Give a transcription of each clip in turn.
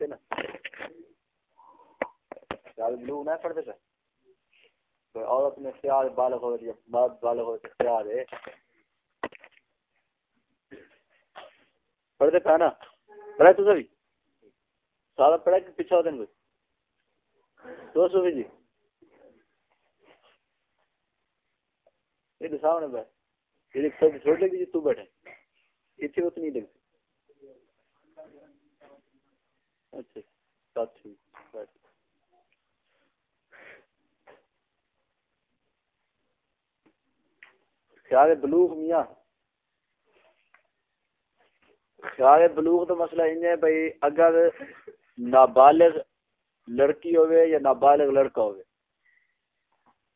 دیتے نا خیال بلوغ نہ پڑھتے تھے تو عورت میں اختیار بالغ ہو یا مرد بالغ ہو تو اختیار ہے پڑھتے پہ نا پڑھا تو سبھی سارا پڑھا کہ پیچھا ہوتے ہیں دو سو بھی جی یہ تو سامنے بیٹھ یہ چھوٹ لگی جی تو بیٹھے اتنی اتنی لگتی اچھا ساتھی خیال بلوغ میاں۔ خیال بلوغ تو مسئلہ ان ہے بھائی اگر نابالغ لڑکی ہوئے یا نابالغ لڑکا ہوئے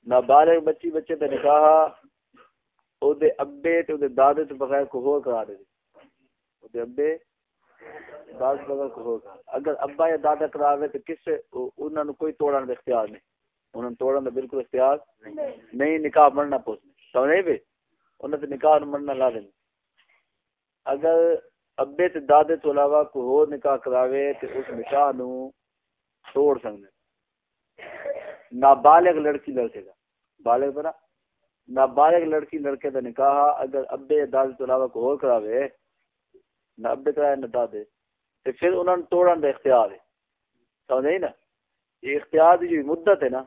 نابالغ بچی بچے تے نکاح، او دے ابے تے او دے دادے تو بغیر کو ہو کرا دے۔ او دے ابے داد بغیر کو ہو اگر ابا یا دادا کراوے تو کس سے؟ انہوں نے کوئی توڑن دا اختیار نہیں۔ انہوں نے توڑن دا بالکل اختیار نہیں۔ نکاح مرنا پوچھنے سمجھے بھی انہوں نے نکاح مرنا لا دیں اگر ابے تے دادے تو علاوہ کوئی اور نکاح کراوے تے اس نکاح نو توڑ سکتے نابالغ لڑکی لڑکے کا بالغ بنا۔ نابالغ لڑکی لڑکے کا نکاح اگر ابے یا دادے تو علاوہ کوئی اور کراوے نہ ابے کرائے نہ دادے تے پھر انہوں نے توڑن دا اختیار ہے۔ سمجھے نا؟ یہ اختیار دی جو مدت ہے نا،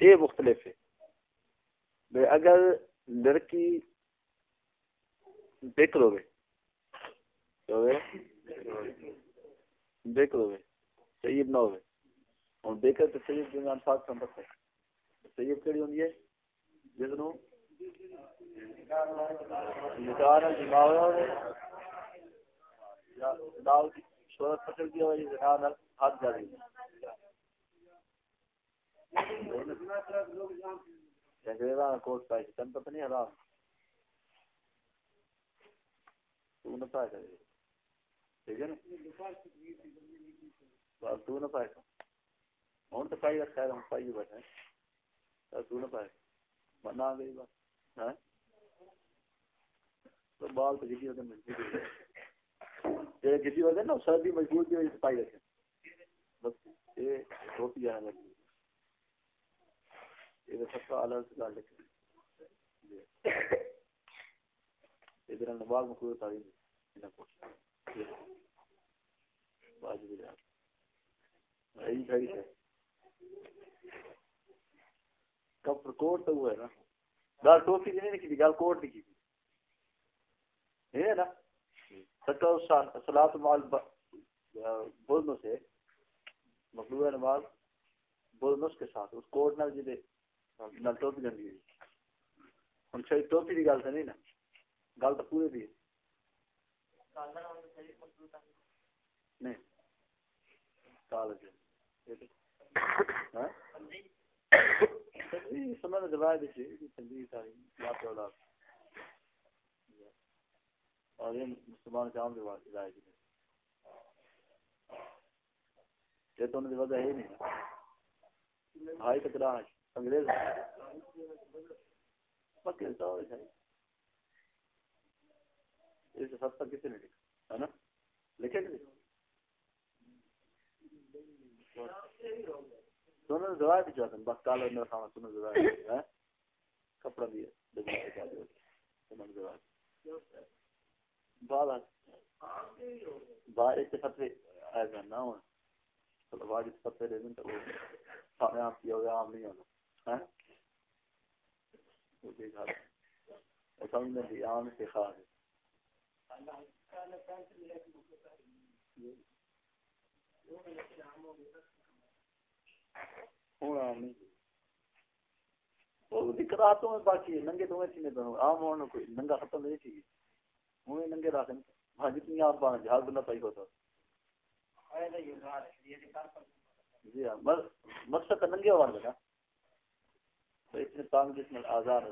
یہ مختلف ہے۔ اگر لڑکی بکر ہوئے؟ بکر ہوئے سیب نہ ہوئے۔ اور بکر تو سیب جو انفاق کا پتہ ہے۔ سیب کیڑی ہوندی ہے؟ جس نو نکاح نال جماع ہویا ہوئے۔ داؤ شہرت پکڑ نال ہاتھ جا رہی ہے۔ کوٹ پائی پتہ نہیں حرام تو نہ پائے کرے۔ ٹھیک ہے نا؟ تو نہ پائے ہوں تو پائی رکھا ہے، ہم پائی بیٹھے ہیں۔ تو نہ پائے گئی بات۔ ہاں؟ تو بال تو ہوتے جدی ہوتے نا سردی مجبور کی وجہ سے پائی رکھے۔ بس یہ ٹوپی جانا لگی۔ یہ سب کا الگ سے ڈال لکھے ادھر نباغ میں کوئی تعلیم یہی ہے۔ کوٹ تو ہے نا۔ گل ٹوپی نہیں لکھی گل کوٹ لکھی ہے نا۔ سلاد مال بولنے سے مخلوع نماز بولنے کے ساتھ اس کوٹ نال ٹوپی لگی ہوئی۔ ہوں صحیح ٹوپی کی گل تو نہیں نا گل تو پورے دی نہیں کالج سمجھ روایت اور یہ مسلمان کام روایت یہ تو انہیں وجہ ہی نہیں۔ ہائی تکرا انگریز۔ پکے تو اس سب تک کتنے لکھا ہے نا؟ لکھے کہ دونوں دوائی چاہتے ہیں بس کالر میں کھانا دونوں دوائی کپڑا بھی ہے۔ بالا باہر چلو دیں تو وہ آپ کیا ہوگا عام نہیں وہ دیکھا وہ عام سے خواہ ہے۔ دقت باقی ننگے تو عام ہونا کوئی ننگا ختم نہیں تھی۔ ہوں ننگے رکھ ہاں جتنی آپ پانا جہاز بندہ پائی ہوتا۔ جی ہاں مقصد تو ننگے ہوا نا تو اتنے تانگ جس میں آزاد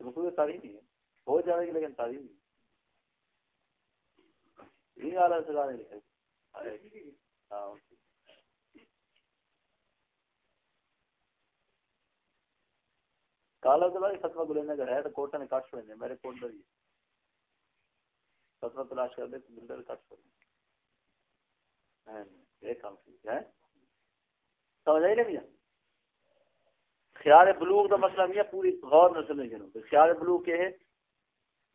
رکو تعلیم نہیں ہے۔ ہو جائے گی لیکن تعلیم نہیں یہ آلہ سلا نہیں لکھے ہاں۔ کالا دلا فتوا گلے کا ہے تو کوٹا نے کاٹ چھوڑے میرے کوٹ پر ہی فتوا تلاش کر دے تو بلڈر کٹ کر یہ کام ٹھیک ہے سمجھ آئی نہیں خیال بلوغ کا مسئلہ نہیں ہے پوری غور نہ سمجھ گئے خیال بلوغ کے ہے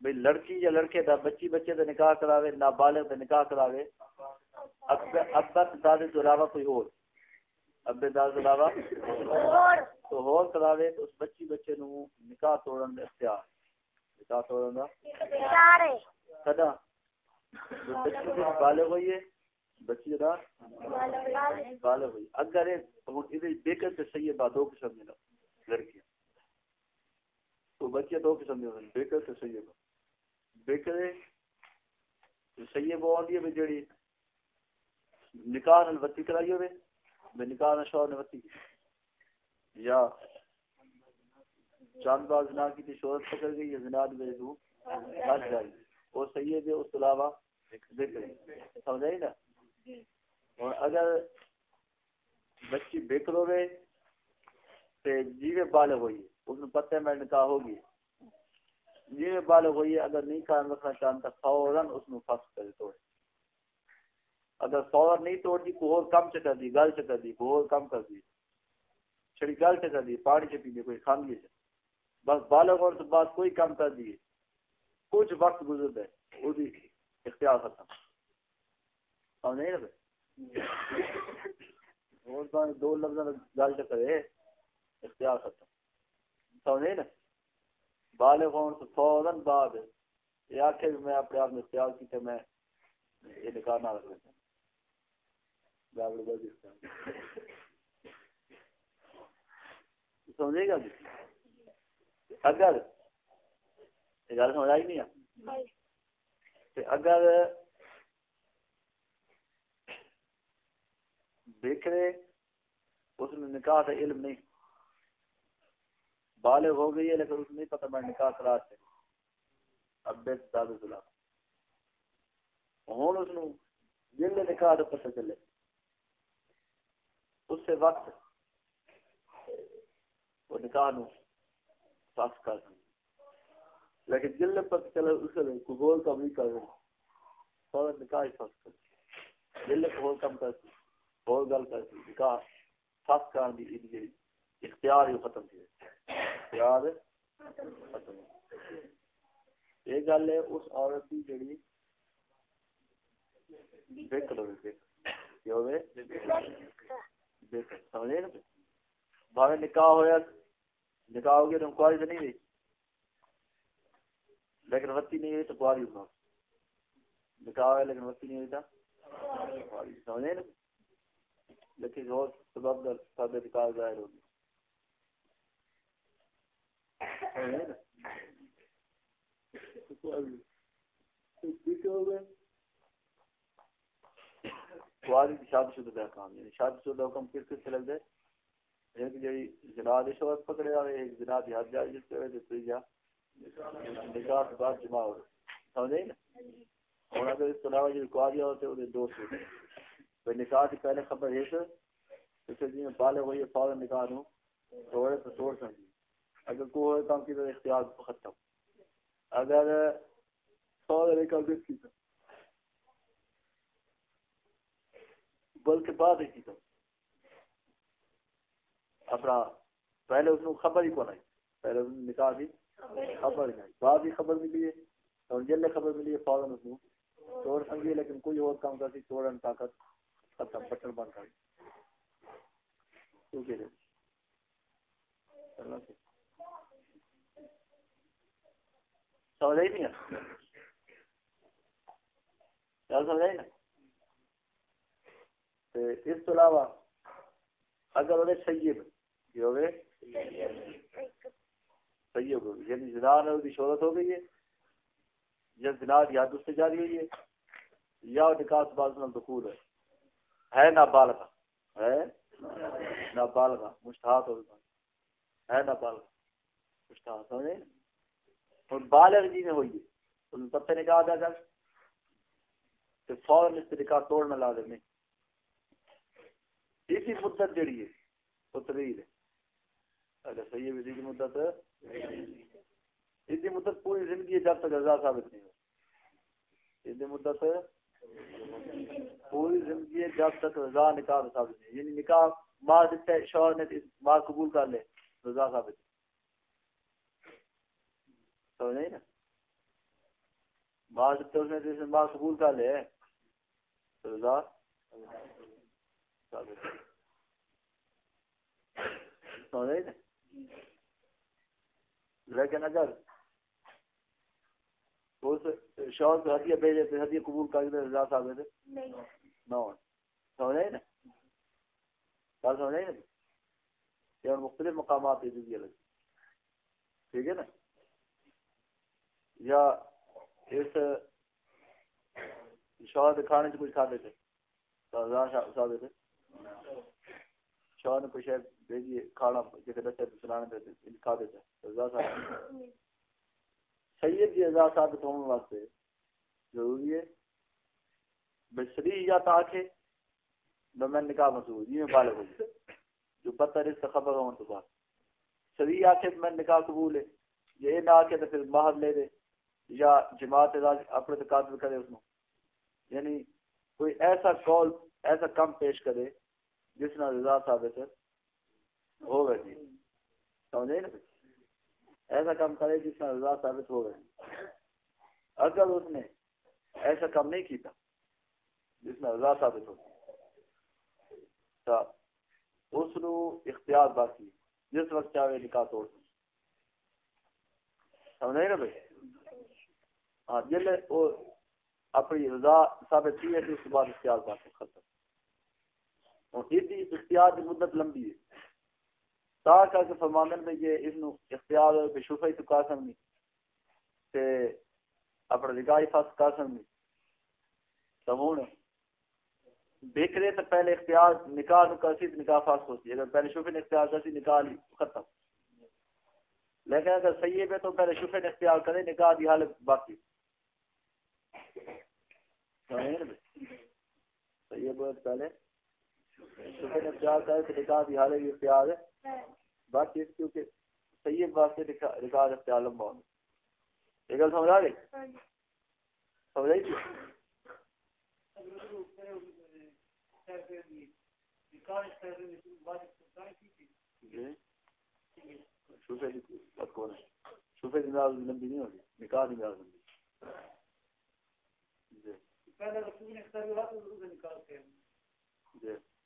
بھئی لڑکی یا لڑکے دا بچی بچے دا نکاح کراوے نابالغ دا نکاح کراوے ابا دادے تو علاوہ کوئی اور ابے تو علاوہ تو ہور کراوے تو اس بچی بچے نو نکاح توڑن دا اختیار۔ نکاح توڑن دا۔ کدا بچی بالغ ہوئی ہے بچی دا بالغ ہوئی۔ اگر ہن ادھر بیکر تے سیدہ دو قسم ملا لڑکیاں۔ تو بچے دو قسم دے بیکر تے سیدہ بیکر سیدہ ہوندی ہے جڑی نکاح نال وتی کرائی ہوے بے نکاح شوہر نے یا چاند باز نہ کی شہرت پکڑ گئی یا زنا دو بچ جائے سید اس کے علاوہ ذکر سمجھائی نا؟ اور اگر بچی بیکر ہوئے تے جیوے بالغ ہوئی اس نے پتہ میں نکاح ہوگی۔ جیوے بالغ ہوئی اگر نہیں کام رکھنا چاہتا فوراً اس نے فس کرے توڑے اگر فوراً نہیں توڑ دی کوئی اور کم چکر دی گل چکر دی کوئی اور کم کر دی چھڑی گل چکر دی پانی چپی دی، کوئی کھان لیے بس بالغ اور بعد کوئی کم کر دیے کچھ وقت گزر ہے وہ بھی اختیار ختم۔ سمجھ نہیں اور دو لفظ گل چکر ہے، اختیار ختم۔ سمجھے نا بالغ ہون تو فوراً بعد، یہ آخر میں اپنے آپ نے اختیار کی کہ میں یہ نکاح نہ رکھ لیتا۔ سمجھے گا جی؟ اگر گل سمجھ آئی نہیں اگر بکرے اس نے نکاح کا علم نہیں۔ بالغ ہو گئی ہے لیکن اس نہیں پتہ میں نکاح کرا سے اب ہوں اس نکاح تو پتہ چلے۔ اس سے وقت وہ نکاح نو پاس کر سکتے لیکن جن پتہ چلے اس سے قبول کا بھی کر دیں فوراً نکاح ہی پاس کر دیں جن قبول کم کر دیں اور گل کر دیں نکاح پاس کر دی اختیار ہی ختم تھی یاد یہ گل ہے، اس عورت کی جڑی بکر ہوئے۔ سمجھے نا۔ بھاوے نکاح ہوا نکاح ہو گیا تو کاری تو نہیں ہوئی۔ لیکن وتی نہیں ہوئی تو کاری ہوگا نکاح ہوا لیکن وتی نہیں ہوئی تھا سمجھے نا۔ لیکن اور سبب سادہ نکاح ظاہر ہوگی شادی شدہ دا کام یعنی شادی شدہ حکم کس کس سے لگ جائے ایک جی جناد شوہر پکڑے آئے ایک جناد حد جائے جس کے وجہ سے جا نکاح کے بعد جمع ہو سمجھے نا اور اگر اس کے علاوہ جو کواریاں ہوتے ہیں انہیں دو سوتے ہیں نکاح کی پہلے خبر ہے سر اس جی میں بالغ ہوئی فوراً نکاح ہوں توڑے تو توڑ سمجھے اگر کوئی کام کی تو اختیار ختم۔ اگر سو کا کی بلکہ بعد ہی تو اپنا پہلے اس کو خبر ہی کون آئی؟ پہلے اس نکاح بھی خبر نہیں بعد ہی خبر ملی ہے، اور جلد خبر ملی ہے فوراً اس کو توڑ سمجھیے لیکن کوئی اور کام کرتی، توڑن طاقت ختم پٹر بند کر کیونکہ جی۔ سمجھ آئی نہیں سمجھ آئی نا؟ اس تو علاوہ اگر وہ سیب یہ ہوگئے سیب ہو یعنی زنار ہے شہرت ہو گئی ہے۔ یا زنار یاد اس سے جاری ہوئی ہے۔ یا نکاس باز میں دخول ہے۔ ہے نابالغ ہے نابالغ مشتحات ہو ہے نابالغ مشتحات سمجھے؟ اور بالغ جی میں ہوئی ہے۔ تو پتہ نکاح دا کر کہ فوراً اس طریقہ توڑنا لازم نہیں اسی مدت جڑی ہے وہ طویل ہے۔ اگر صحیح ہے، اسی مدت۔ اسی مدت پوری زندگی ہے، جب تک رضا ثابت نہیں ہو یہ مدت۔ پوری زندگی ہے، جب تک رضا نکاح ثابت نہیں یعنی نکاح ماں دیتا ہے، شوہر نے ماں قبول کر لے، رضا ثابت سمجھ نہیں نا؟ ماں دیتا اس نے ماں قبول کر لے رضا ثابت سمجھ نہیں نا لیکن اگر اس شوہر کو ہدیہ بھیجے تو ہدیہ قبول کر کے رضا ثابت نہیں نہ سمجھ نہیں نا بات سمجھ نا یہ مختلف مقامات ہے جزی الگ ٹھیک ہے نا یا اس شوہر کھانے سے کچھ کھا دیتے ثابت ہے شوہر نے کچھ بھیجیے کھانا جیسے بچے سلانے دیتے کھا دیتے رضا ثابت سید کی رضا ثابت ہونے واسطے ضروری ہے۔ بشری یا تاکہ میں نکاح مسعود یہ بالغ ہو جو پتہ اس سے خبر ہوں تو بات شریع آکے میں نکاح قبول ہے یہ نہ آکے تو پھر باہر لے دے یا جماعت اپنے تقاضے کرے اس میں یعنی کوئی ایسا کال ایسا کم پیش کرے جس میں رضا ثابت ہو گئے جی۔ سمجھے نا؟ ایسا کام کرے جس میں رضا ثابت ہو گئے اگر اس نے ایسا کام نہیں کیتا جس میں رضا ثابت ہو۔ تو اس نو اختیار باقی جس وقت چاہے نکاح توڑ سمجھ نا بھائی؟ ہاں جل وہ اپنی رضا ثابت کی ہے، اس کے بعد اختیار باقی ختم اور یہ اختیار کی مدت لمبی ہے۔ تا کر کے فرماندن میں یہ اس نو اختیار ہوئے بے شفائی تو کہا سمنی تے اپنا نکاح فاس کہا سمنی سمون بکرے تو پہلے اختیار نکاح تو کرسی تو نکاح فاس ہوتی اگر پہلے شفے نے اختیار کرسی نکاح لی ختم۔ لیکن اگر صحیح ہے تو پہلے شفے نے اختیار کرے، نکاح دی حالت باقی۔ صحیح ہے پہلے۔ حالت بھی اختیار ہے۔ باقی کیونکہ ہے واسطے نکاح اختیار لمبا ہونا یہ گل سمجھ آ گئی؟ سمجھ آئی شوفے کی ناز لمبی نہیں ہوگی نکاح کی ناز لمبی۔ جی۔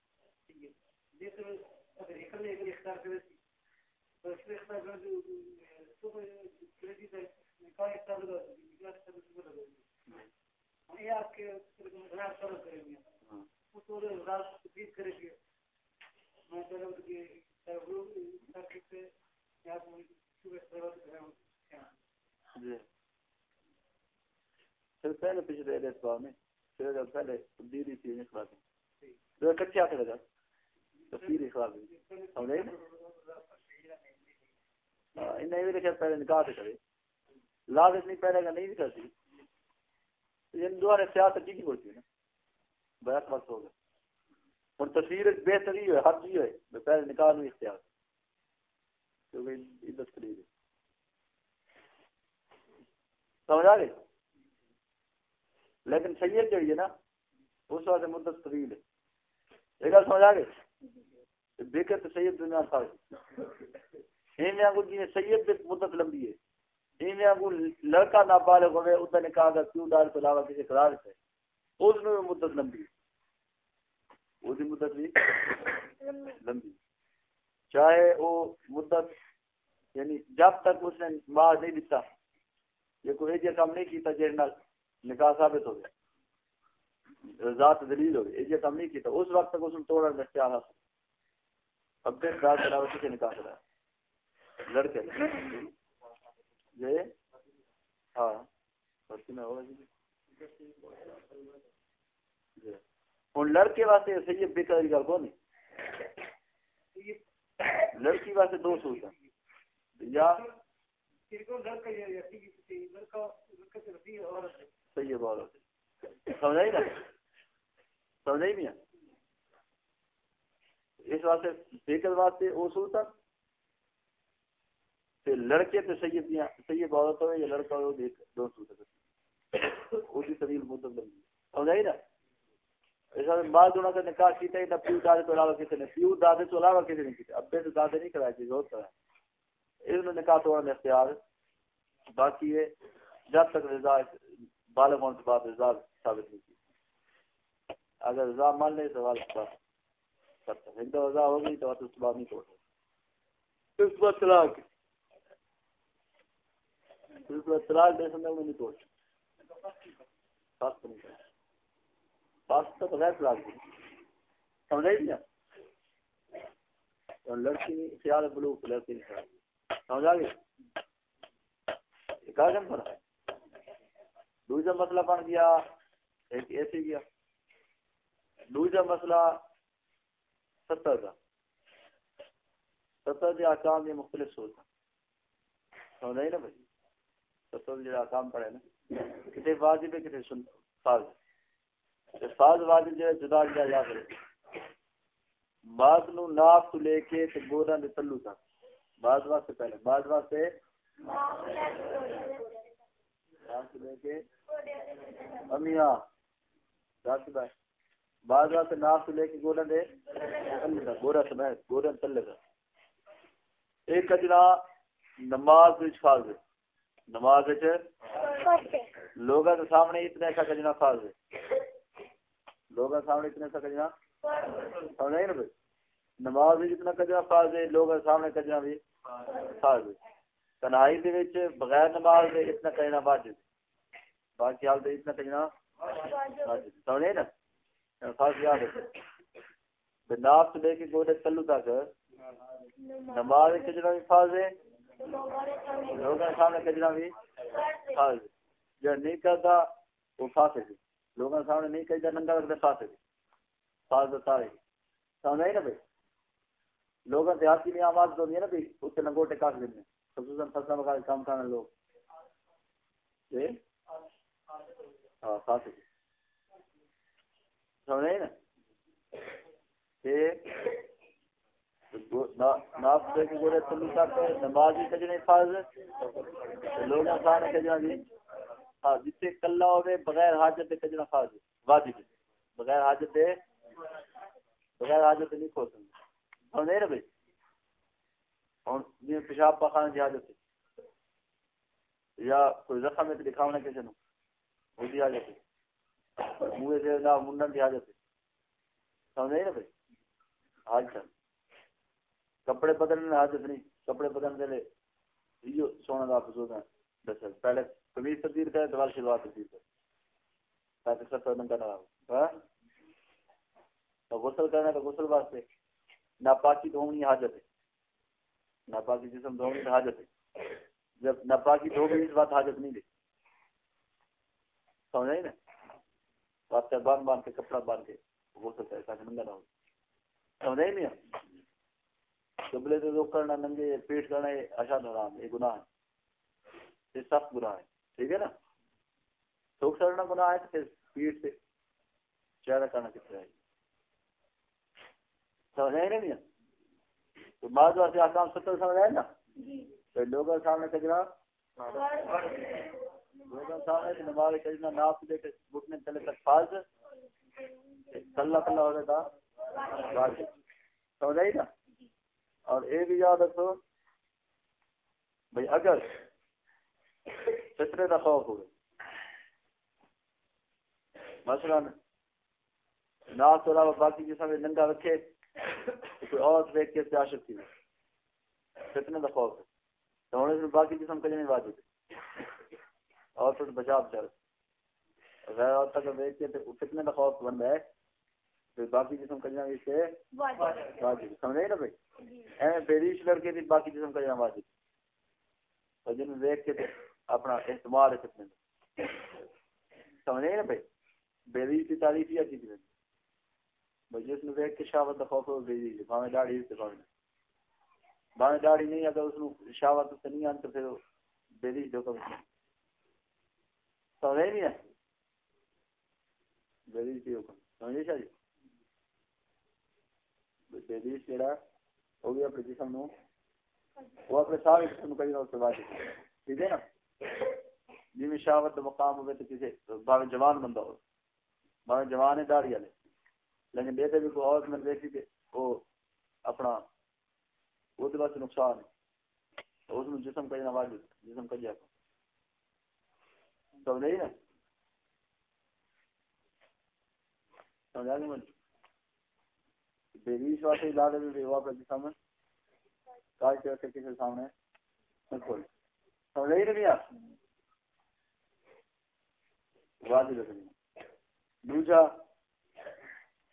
سلسله پیش دې دې سوامي سره دلته دې دې نه خلاصې دا کچیا کړه سمجھے؟ ہاں، انہیں پہلے نکاح سے کرے۔ لازم نہیں، پہلے کا نہیں بھی کرتی یعنی ان سیاست کی نا۔ وقت ہو گیا۔ تصویر ہوئے ہوئے پہلے نکاح نہیں، اختیار۔ کیونکہ عزت قریب ہے۔ سمجھ آ گئی؟ لیکن سید جو ہے نا، اس واسطے مدت طویل ہے۔ ایک گل سمجھ آ گئی؟ بےکر تو سید دنیا تھا ایویں کو جی سید مدت لمبی ہے۔ ایویں کو لڑکا نابالغ ہوئے اس نکاح کا کیوں ڈال کے علاوہ کسی قرار سے اس میں مدت لمبی ہے۔ وہ مدت بھی لمبی چاہے وہ مدت یعنی جب تک اس نے ماں نہیں دیتا یہ کوئی ایجا کام نہیں کیتا جس نال نکاح ثابت ہو گیا۔ ذات دلیل ہو گئی ایجا کام نہیں کیتا، اس وقت تک اس نے توڑا اختیار حاصل؟ اب تک رات کرا کسی نکاح کرا لڑکے ہاں۔ جی ہاں۔ میں ہوگا جی۔ ہوں، لڑکے واسطے صحیح بے قدری گل کو نہیں لڑکی واسطے دو سوچ یا صحیح بات سمجھائی نا؟ سمجھائی نہیں اس واسطے بےکر واسطے وہ سوچتا لڑکے تو صحیح دیا صحیح بات ہوئے یا لڑکا ہو دو سوچ وہ طویل سمجھ نا؟ بعد انہوں نے نکاح کیتا ہی نہ پیو دادے تو علاوہ کسی نے، پیو دادے تو علاوہ کسی نے کیتا ابے تو دادے نہیں کرایا چیز جی، اور کرا اس نے نکاح توڑنے میں اختیار باقی ہے جب تک رضا، بالغ ہونے کے بعد رضا ثابت نہیں کی۔ اگر رضا مان لے تو والد بات ایک دو رضا ہوگی تو اس بعد نہیں توڑ اس بعد طلاق اس بعد طلاق دے سمجھ میں نہیں توڑ ساتھ نہیں پاس تو بغیر طلاق دی۔ سمجھے نہیں اور لڑکی خیال بلو لڑکی نہیں خیال دوسرا مسئلہ بن گیا ایک ایسے گیا۔ دوسرا مسئلہ ستر کا ستر کے آکام یہ مختلف سوچ سمجھا نا بھائی؟ ستر جو آکام پڑے نا۔ کسی واجب ہے کسی سن، فرض فاض واجب جو ہے، جدا کیا جا کرے بعض نو ناف تو لے کے تے گودا دے تلو تک۔ بعض واسطے پہلے۔ بعض واسطے ناف لے کے۔ امیاں، دس بھائی۔ بعض واسطے ناف لے کے گودا دے گودا سمیت گودا تلو تک ایک کجرا نماز وچ فرض ہے۔ نماز وچ لوگوں کے سامنے اتنا ایسا کجنا فرض ہے۔ لوگوں سامنے اتنے سا کجنا سمجھ نا بھائی؟ نماز بھی جتنا کجنا فرض ہے لوگوں سامنے کجنا بھی فرض ہے۔ تنہائی دے وچ بغیر نماز دے اتنا کجنا واجب باقی حال دے اتنا کجنا واجب سمجھ نا؟ فرض یاد ہے۔ ناف سے لے کے گوڑے تلو تک نماز کجنا بھی فرض ہے لوگوں کے سامنے کجنا بھی فرض جو نہیں کرتا، وہ فاسق ہے۔ لوگوں کے سامنے نہیں کہتا، ننگا رکھتے فاسق ہے۔ فاسق سارے سمجھ آئی نا بھائی؟ لوگوں دیہاتی میں آواز تو ہے نا بھائی؟ اس سے ننگوٹے کاٹ دینے خصوصاً فصلیں وغیرہ کام کرنے لوگ۔ جی؟ ہاں فاسق سمجھ آئی نا ناف گورے نماز بھی کجنے فرض کجنا جی۔ ہاں کلا ہوئے بغیر حاجت دے کجنا فرض واجب بغیر حاجت دے بغیر حاجت نہیں کھو سکتے۔ سمجھے نا بھائی۔ پیشاب پخانے کی حاجت یا کوئی زخم ہے تو دکھاؤنا کسی نے وہ بھی حاجت ہے۔ منہ سے نہ منڈن کی حاجت سمجھے نا بھائی؟ حاجت کپڑے بدلنے میں حاجت نہیں۔ کپڑے بدلنے کے لیے سونا کا بزرگ ہے۔ پہلے قمیض تبدیل کرے دوبارہ شلوار تبدیل کرے۔ تاکہ سب کا نہ ہو تو ہاں؟ غسل کرنا تو غسل واسطے۔ ناپاکی دھونی حاجت ہے۔ ناپاکی جسم دھونی حاجت ہے۔ جب ناپاکی دھو گئی اس بات حاجت نہیں دے سمجھ نا واسطے باندھ باندھ کے کپڑا باندھ کے غسل کرے تاکہ ننگا نہ ہو۔ سمجھ نہیں قبلے سے روک کرنا ننگے پیٹ کرنا یہ اشاد حرام یہ گناہ ہے۔ یہ سخت گناہ ہے ٹھیک ہے نا؟ تھوک سڑنا گناہ ہے تو پھر پیٹ سے چہرہ کرنا کتنا ہے؟ سمجھ آئے نہیں تو بعض سے آسام ستر سمجھ آئے نا؟ تو لوگوں کے سامنے کجرا لوگوں کے سامنے تو نماز کجنا ناپ دے کے گھٹنے چلے تک فاز کلہ کلہ ہو جاتا سمجھ آئی نا؟ اور یہ بھی یاد رکھو، بھائی اگر فطرے کا خوف ہوئے، مثلا نہ تو علاوہ باقی جس میں ننگا رکھے کوئی اور دیکھ کے عاشق تھی۔ فتنے کا خوف ہے۔ تو ہونے سے باقی جسم کہیں نہیں واجب ہے۔ اور تو بچا بچا غیر اور تک دیکھ کے فتنے کا خوف بن رہا ہے تو باقی جسم کہیں اس سے واجب سمجھے نا بھائی؟ اے بیریش لڑکے تھی باقی جسم کہیں واجب اور جن دیکھ کے اپنا استعمال ہے فتنے سمجھے نا بھائی؟ بیریش کی تعریف ہی اچھی تھی جس نے دیکھ کے شاوت کا خوف دے دیجیے باہیں داڑھی سے باہیں باہیں داڑھی نہیں اگر اس نے شاوت سے نہیں آن تو پھر جو کم سمجھے نہیں ہے حکم سمجھے شاہ جی جڑا وہ بھی اپنے جسم نو وہ اپنے سارے جسم کہیں اس ٹھیک ہے نا جی میں شاوت مقام ہوئے تو کسی باہیں جوان بندہ ہو مانا جوان ہے داڑھی والے لیکن دیتے بھی کوئی عورت میں دیکھی کہ وہ اپنا وہ واسطے نقصان ہے اس میں جسم کا جنا واجب جسم کا جا سمجھ نہیں نا سمجھا نہیں مجھے بیویش واسطے لا دے بیوا پر جسم کاج کے وقت کسی سامنے کھول سمجھ نہیں نا واجب ہے دوسرا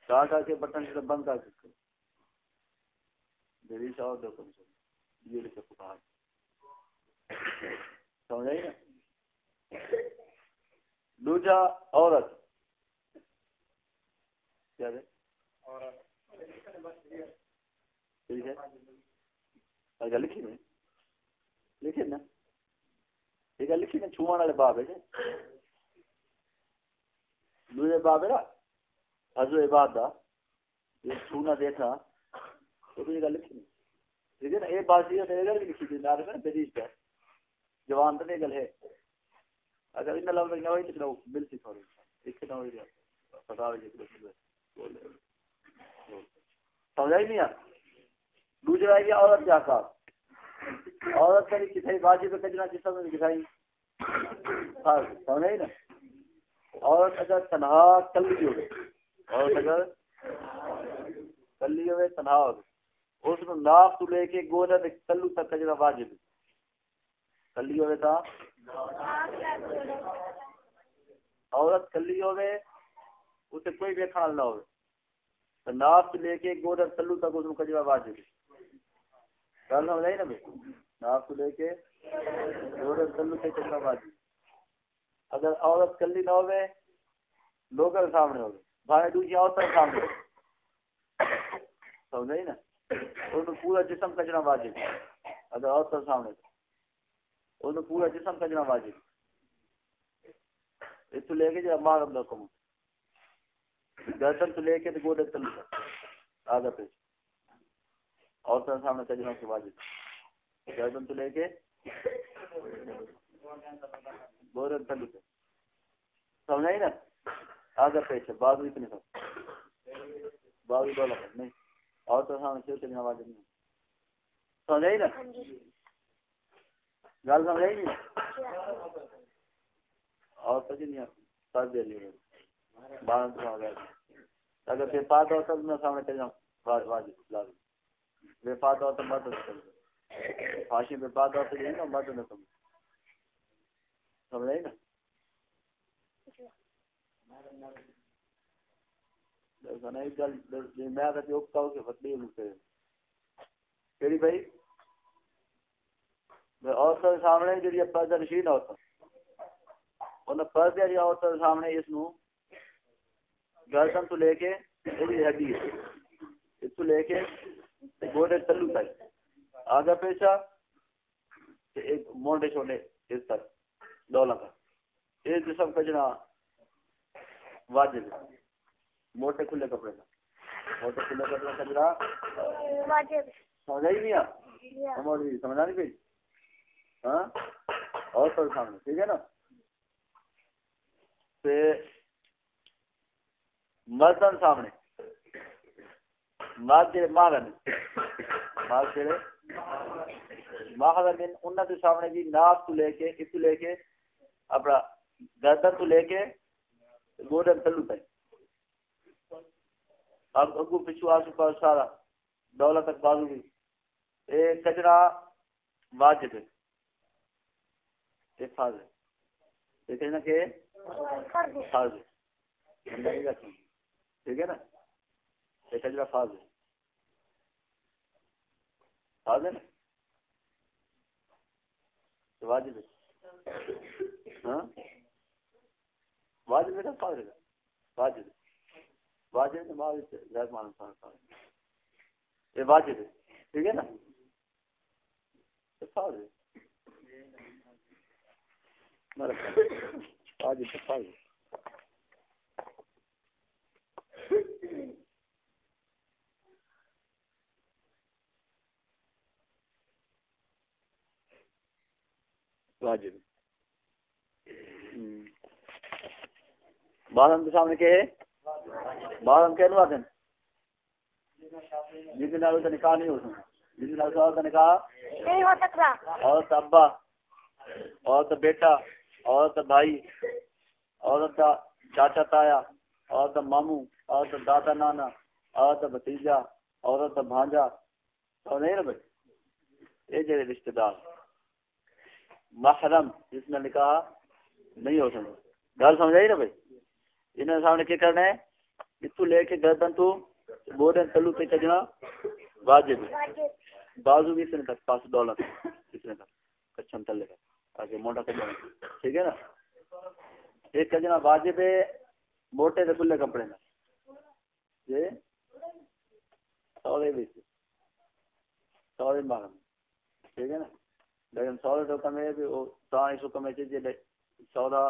کہا کر کے بٹن سے بند کر سکتے میری شاہ دو کم سے یہ لکھے پکار سمجھ آئی نا دوسرا عورت۔ کیا ہے؟ اچھا، ٹھیک ہے۔ اگر لکھی میں لکھی نا؟ لکھی نا چھوان والے باب ہے دوسرے باب ہے نا؟ حضر عباد دا۔ یہ چھونا دیکھنا تو گل لکھی ٹھیک ہے نا؟ یہ بات یہ لکھی تھی جوان تو نہیں گل ہے۔ اچھا، اگر ان لفظ نہ ہوئی لکھنا ملتی تھوڑی لکھنا ہوئی، پتا ہوئی جی سمجھائی نہیں دوسرا ہے کہ عورت کیا کہا؟ عورت کا کسی بازی پہ کجنا کس جس میں دکھائی۔ ہاں، سمجھائی نا عورت اگر تنہا کل بھی ہوگی اور اگر کلی ہوئے تنہا ہوئے اس میں ناف تو لے کے گودا تے کلو تک کجرا واجب کلی ہوئے تا عورت کلی ہوئے اسے کوئی دیکھنا نہ ہوئے تو ناف لے کے گودا کلو تک اس میں کجرا واجب گل سمجھ آئی نا بھائی؟ ناف لے کے گودا کلو تک کجرا واجب اگر عورت کلی نہ ہوئے لوگوں کے سامنے ہوئے بھائی دوسری عورت سامنے سمجھ نہیں نا؟ انہوں پورا جسم کجنا واجب اگر عورت سامنے انہوں پورا جسم کجنا واجب۔ اس تو لے کے جو محرم دا کم گردن تو لے کے تو گوڑے تل آگا پیش اور عورت سامنے کجنا کی واجب۔ گردن تو لے کے۔ گوڑے تل سمجھ نہیں نا؟ آگے پیچھے۔ بعد اتنے سب۔ بعد دو نہیں۔ اور تو سامنے سے اتنی آواز نہیں۔ سمجھ نا؟ ہاں جی۔ گل سمجھ آئی نہیں؟ اور تو نہیں سر دے لیے۔ بارہ تو اگر بے پات ہوتا تو میں سامنے چل جاؤں۔ لازم۔ بے مرد نہ چل فاشی بے پات ہوتا یہ نا مرد نہ سمجھ سمجھ آئی نا سامنے پرد نشین ہوتا پردے والی عورت سامنے اس گردن تو لے کے ہڈی اس لے کے گوڈے تلو تک۔ آگا پیچھا ایک مونڈے چھوڑے اس تک۔ کا یہ جسم کجنا واجب۔ موٹے کھلے کپڑے کا موٹے کھلے کپڑے کا جرا واجب نہیں سمجھا نہیں کوئی ہاں؟ اور سر سامنے، ٹھیک ہے نا؟ مردن سامنے۔ مرد جڑے ماہرن مرد جڑے ماہرن انہوں کے سامنے جی بھی ناف تو لے کے، اس لے کے اپنا گردن تو لے کے گوڈن تلو تک اب اگو پچھو آسو پر سارا دولت تک بازو بھی اے کجرا واجب ہے۔ اے فرض ہے یہ کہنا کہ فرض ہے ٹھیک ہے نا یہ کجرا فرض ہے فرض ہے نا واجب ہے ہاں واجب ہے فرض ہے واجب واجب ہے واجب ہے غیر مان فرض یہ واجب ہے ٹھیک ہے نا فرض ہے واجب ہے فرض ہے واجب بات ہم کے سامنے کیا ہے محرم کہنو آتے جس دن کا نکاح نہیں ہو سکتا جس دن کا نکاح نہیں ہو سکتا عورت ابا عورت بیٹا عورت بھائی عورت کا چاچا تایا عورت ماموں عورت دادا نانا عورت بھتیجا عورت بھانجا۔ اور نہیں نا بھائی؟ یہ جڑے رشتے دار۔ محرم جس نے نکاح نہیں ہو سکتا۔ گل سمجھ آئی نا بھائی؟ انہوں نے سامنے کیا کرنا ہے؟ اتو لے کے گردن تو بورے تلو پہ چجنا واجب ہے۔ بازو بھی اتنے تک پاس ڈالر اتنے تک کچھم تلے۔ کا تاکہ موٹا کجنا ٹھیک ہے نا؟ ایک کجنا واجب ہے موٹے سے کھلے کپڑے میں۔ جی؟ یہ سورے بھی۔ سورے مارم ٹھیک ہے نا؟ لیکن سورے ٹوکا میں بھی وہ تاں اس حکم میں جی چیزیں سودا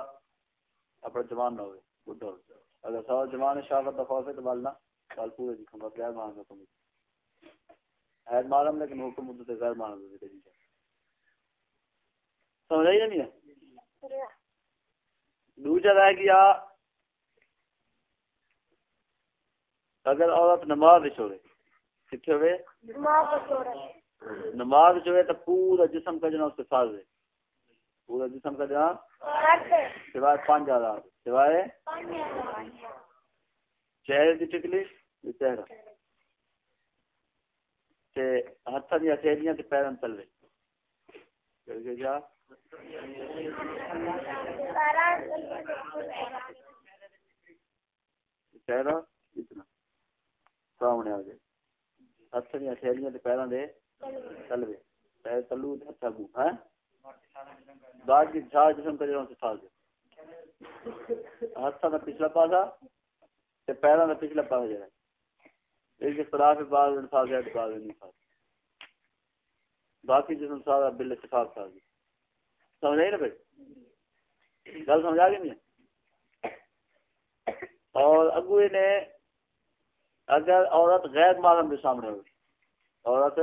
اپنا جوان نہ ہوئے، بڈھا ہوئے اگر سودا جوان ہے شاغت دفاع سے تو بالنا کال پورے جی کھمبا غیر مارم حکم ہے۔ مارم لیکن حکم مدد غیر مارم دے دی سمجھ آئی نہیں ہے؟ دوسرا رہ گیا اگر عورت نماز چھوڑے کتنے ہوئے؟ نماز جو ہے تو پورا جسم کا جنا اس سے فرض ہے۔ پورا جسم کا جنا سوائے پانچ آزاد سوائے چہرے کی ٹکلی یہ چہرہ۔ تے ہاتھ دیا چہریاں تے پیرن تلے کیا؟ چہرہ اتنا سامنے آ گئے ہاتھ دیا چہریاں تے پیرن دے تلوے پیر تلو تے ہاتھ اگو ہیں باقی سارا جسم کا جنا اس سے فرض ہے ہاتھ کا پچھلا پاسا تے پیروں کا پچھلا پاسا جڑا ایک اختلاف ہے بعض انصاف ہے بعض نہیں باقی جسم سارا بل اتفاق تھا سمجھ آئی نا بھائی؟ گل سمجھ آ گئی نہیں اور اگوے نے اگر عورت غیر محرم کے سامنے ہوئی، عورت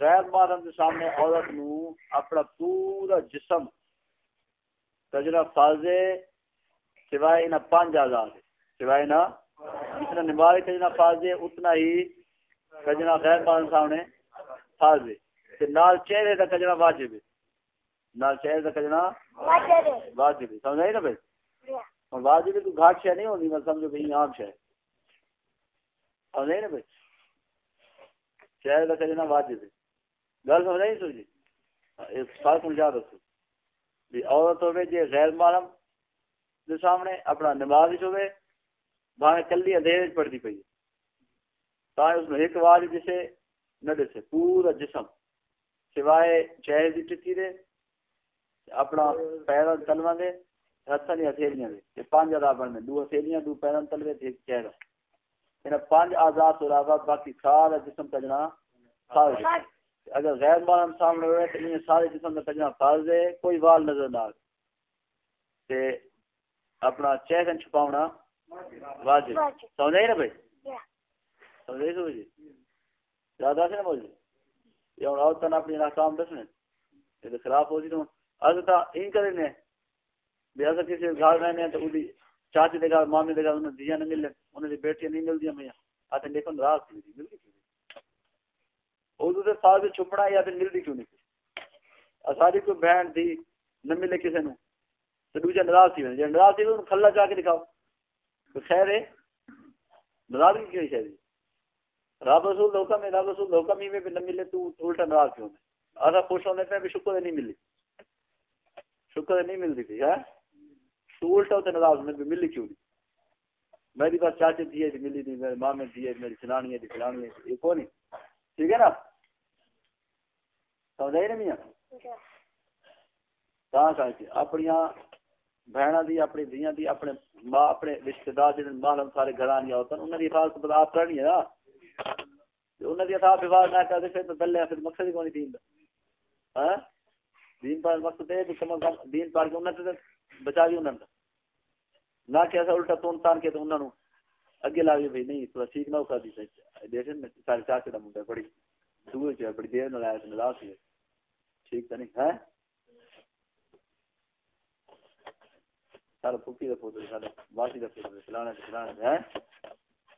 غیر محرم کے سامنے عورت نو اپنا پورا جسم کجرا فاضے، سوائے نہ پانچ آزاد سوائے نہ جتنا نماز کجنا فاضے، اتنا ہی کجنا غیر محرم سامنے فاضے نال چہرے کا کجنا واجب ہے۔ نال چہرے کا کجنا واجب واجب سمجھ آئی نا بھائی؟ اور واجب تو گھاٹ شہ نہیں ہوتی میں سمجھو کہ عام شہ سمجھ آئی نا بھائی؟ چہرے کا کجنا واجب گل سمجھ آئی ایک سمجھا دو بھی عورت ہوئے جی غیر محرم دے سامنے اپنا نماز ہوئے بھاوے کلی اندھیرے پڑتی پئی تاں اس میں ایک وار جسے نہ دسے پورا جسم سوائے چہرے دی ٹکی دے اپنا پیروں تلواں دے ہتھاں دی ہتھیلیاں دے۔ تے پانچ ادا بننے دو ہتھیلیاں دو پیروں تلوے تے چہرہ۔ ان پانچ آزاد تو علاوہ باقی سارا جسم خارج ہے۔ اگر غیر محرم سامنے ہوئے تو انہیں سارے جسم کا کجنا خارج ہے کوئی وال نظر نہ تے اپنا چہرن چھپاونا واجب واجب۔ سمجھ آئی نا بھائی؟ یا سمجھ آئی سمجھ یاد آتے نا بول جی؟ یہ نے اپنی ناکام دسنے یہ تو خلاف ہو جی تو۔ اگر تا کرے نے بھی اگر کسی گھر رہنے ہیں تو وہ چاچے دے گھر، مامی دے گھر انہیں دیا نہ ملے انہیں دی بیٹیاں نہیں ملدی میں آتے دیکھو ناراض نہیں دی ملدی کیوں نہیں؟ اردو سے سال سے چھپنا یا پھر ملدی کیوں نہیں؟ ساری کوئی بہن تھی نہ ملے کسی نے تو دوجا ناراض تھی جب ناراض تھی تو کھلا جا کے دکھاؤ۔ تو خیر ہے۔ ناراضگی کیوں ہے رب رسول دھوکا میں رب رسول دھوکا میں بھی نہ ملے تو الٹا ناراض کیوں میں آدھا خوش ہونے پہ بھی شکر نہیں ملی۔ شکر نہیں ملتی تھی ہے تو الٹا ہوتے ناراض میں ملی کیوں نہیں؟ میری بس چاچے دیے تھی جی ملی تھی میرے مامے دیے جی، میری چلانی ہے چلانی ہے یہ کون ٹھیک ہے نا؟ سمجھ آئی نا میاں کہاں کہاں کی اپنی بہنا دی، اپنی دیا دی، اپنے ماں، اپنے رشتے دار جن محرم سارے گھر نہیں ہوتا انہوں نے حفاظت تو آپ کرنی ہے نا؟ انہوں نے حفاظت نہ کرتے، پھر تو دلے، پھر مقصد ہی کون دین ہاں؟ دین پر مقصد ہے کم از کم دین پار کے انہوں نے بچا بھی انہوں نہ کہ ایسا الٹا تون تان کے تو انہوں نے اگے لا بھی نہیں، تھوڑا ٹھیک نہ ہو کر دی دیکھ سارے چاچے کا منڈا بڑی دور چ بڑی دیر نہ لایا ناراض ہوئے۔ ٹھیک تو نہیں؟ ہے سارا پھوپھی دا پوتر سارا باسی دا پوتر فلانا تے فلانا تے ہیں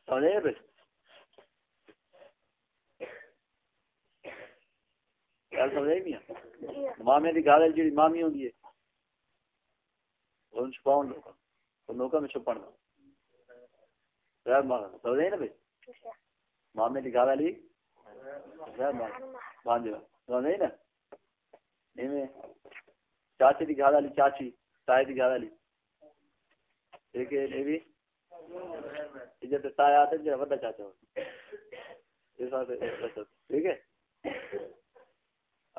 سمجھے پہ گل سمجھے نہیں مامے دی گل جڑی مامی ہوندی ہے۔ اون چھپاون لوکاں۔ تو لوکاں میں چھپن غیر ماں سمجھے نا بھائی؟ مامے دی گل علی۔ غیر ماں۔ بانجو سمجھے نا ایویں چاچی دی گل علی چاچی۔ تائے دی گل علی۔ ہے یہ بھی تایا بڑا چاچا۔ ہو اس واسطے ٹھیک ہے؟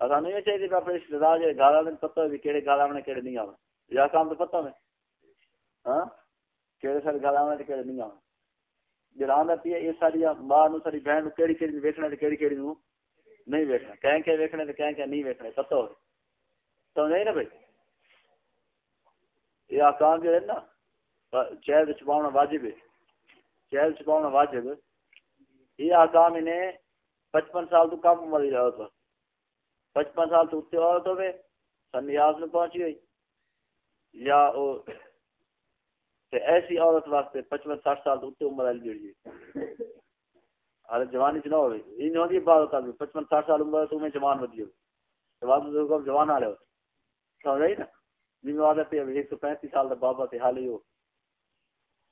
آپ کو اصل نہیں چاہیے کہ اپنے رشتے دار جو گالا میں پتہ بھی کہڑے گالا میں کہڑے نہیں آنا یا کام تو پتہ میں ہاں؟ کہڑے سارے گالا میں کہڑے نہیں آنا جڑا پی یہ ساری ماں نو ساری بہن نو کیڑی کیڑی ویکھنا تے کیڑی کیڑی نو نہیں ویکھنا۔ کہیں کہ ویکھنا تے کہیں کہ نہیں ویکھنا پتہ ہو سمجھ نا بھائی؟ یہ آکام جو ہے نا چہر چھپاؤنا واجب ہے۔ چہر چھپاؤنا واجب۔ یہ آکام انہیں پچپن سال تو کم عمر کی عورت پچپن سال تو اتنے عورت ہوئے سنیاز میں پہنچی ہوئی۔ یا او تے ایسی عورت واسطے پچپن ساٹھ سال تو اتنے عمر والی جڑی ہر جوانی چ نہ ہوئے یہ نہیں ہوتی بات ہوتا پچپن ساٹھ سال عمر تو میں جوان ودی ہو جوان والے ہو سمجھ آئی نا؟ جی میں آدھا پہ ایک سو پینتیس سال کا بابا تے حال ہی ہو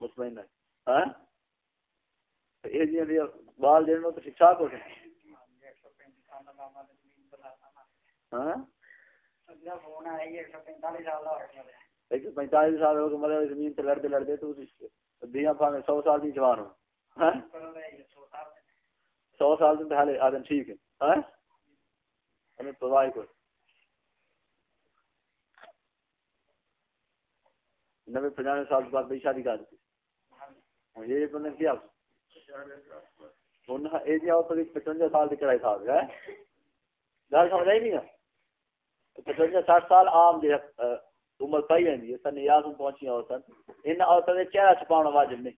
مطمئن ہے۔ ہاں؟ یہ جی بال دینا تو ٹھیک ٹھاک ہو گئے۔ ہاں؟ پینتالیس سال ہو گئے مطلب زمین سے لڑتے لڑتے تو دیا پانے سو سال کی جوان ہو ہاں؟ سو سال آدم ٹھیک ہے ہاں؟ ہمیں پرواہ کوئی۔ نوے پچانوے سال کے بعد بھائی شادی کر دی۔ یہ بندے کیا؟ یہ تو پچوجا سال کی چڑھائی تھا گل سمجھ آئی نہیں پچوجا ساٹھ سال عام جو عمر پائی جاتی ہے سن نیاز میں پہنچی عورتیں ان عورتوں نے چہرہ چھپاؤنا واجب نہیں۔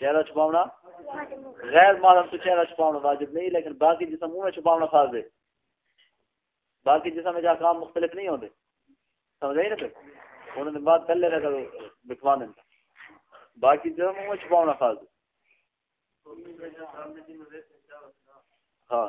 چہرہ چھپاؤنا غیر معلوم تو چہرہ چھپاؤنا واجب نہیں، لیکن باقی جسم منہ میں چھپاؤنا فرض ہے۔ باقی جسم میں جا کام مختلف نہیں ہوتے سمجھ آئی نا پھر؟ انہوں نے بات کر لینا کرو بکوا باقی جو منہ چھپاؤنا خاص ہاں۔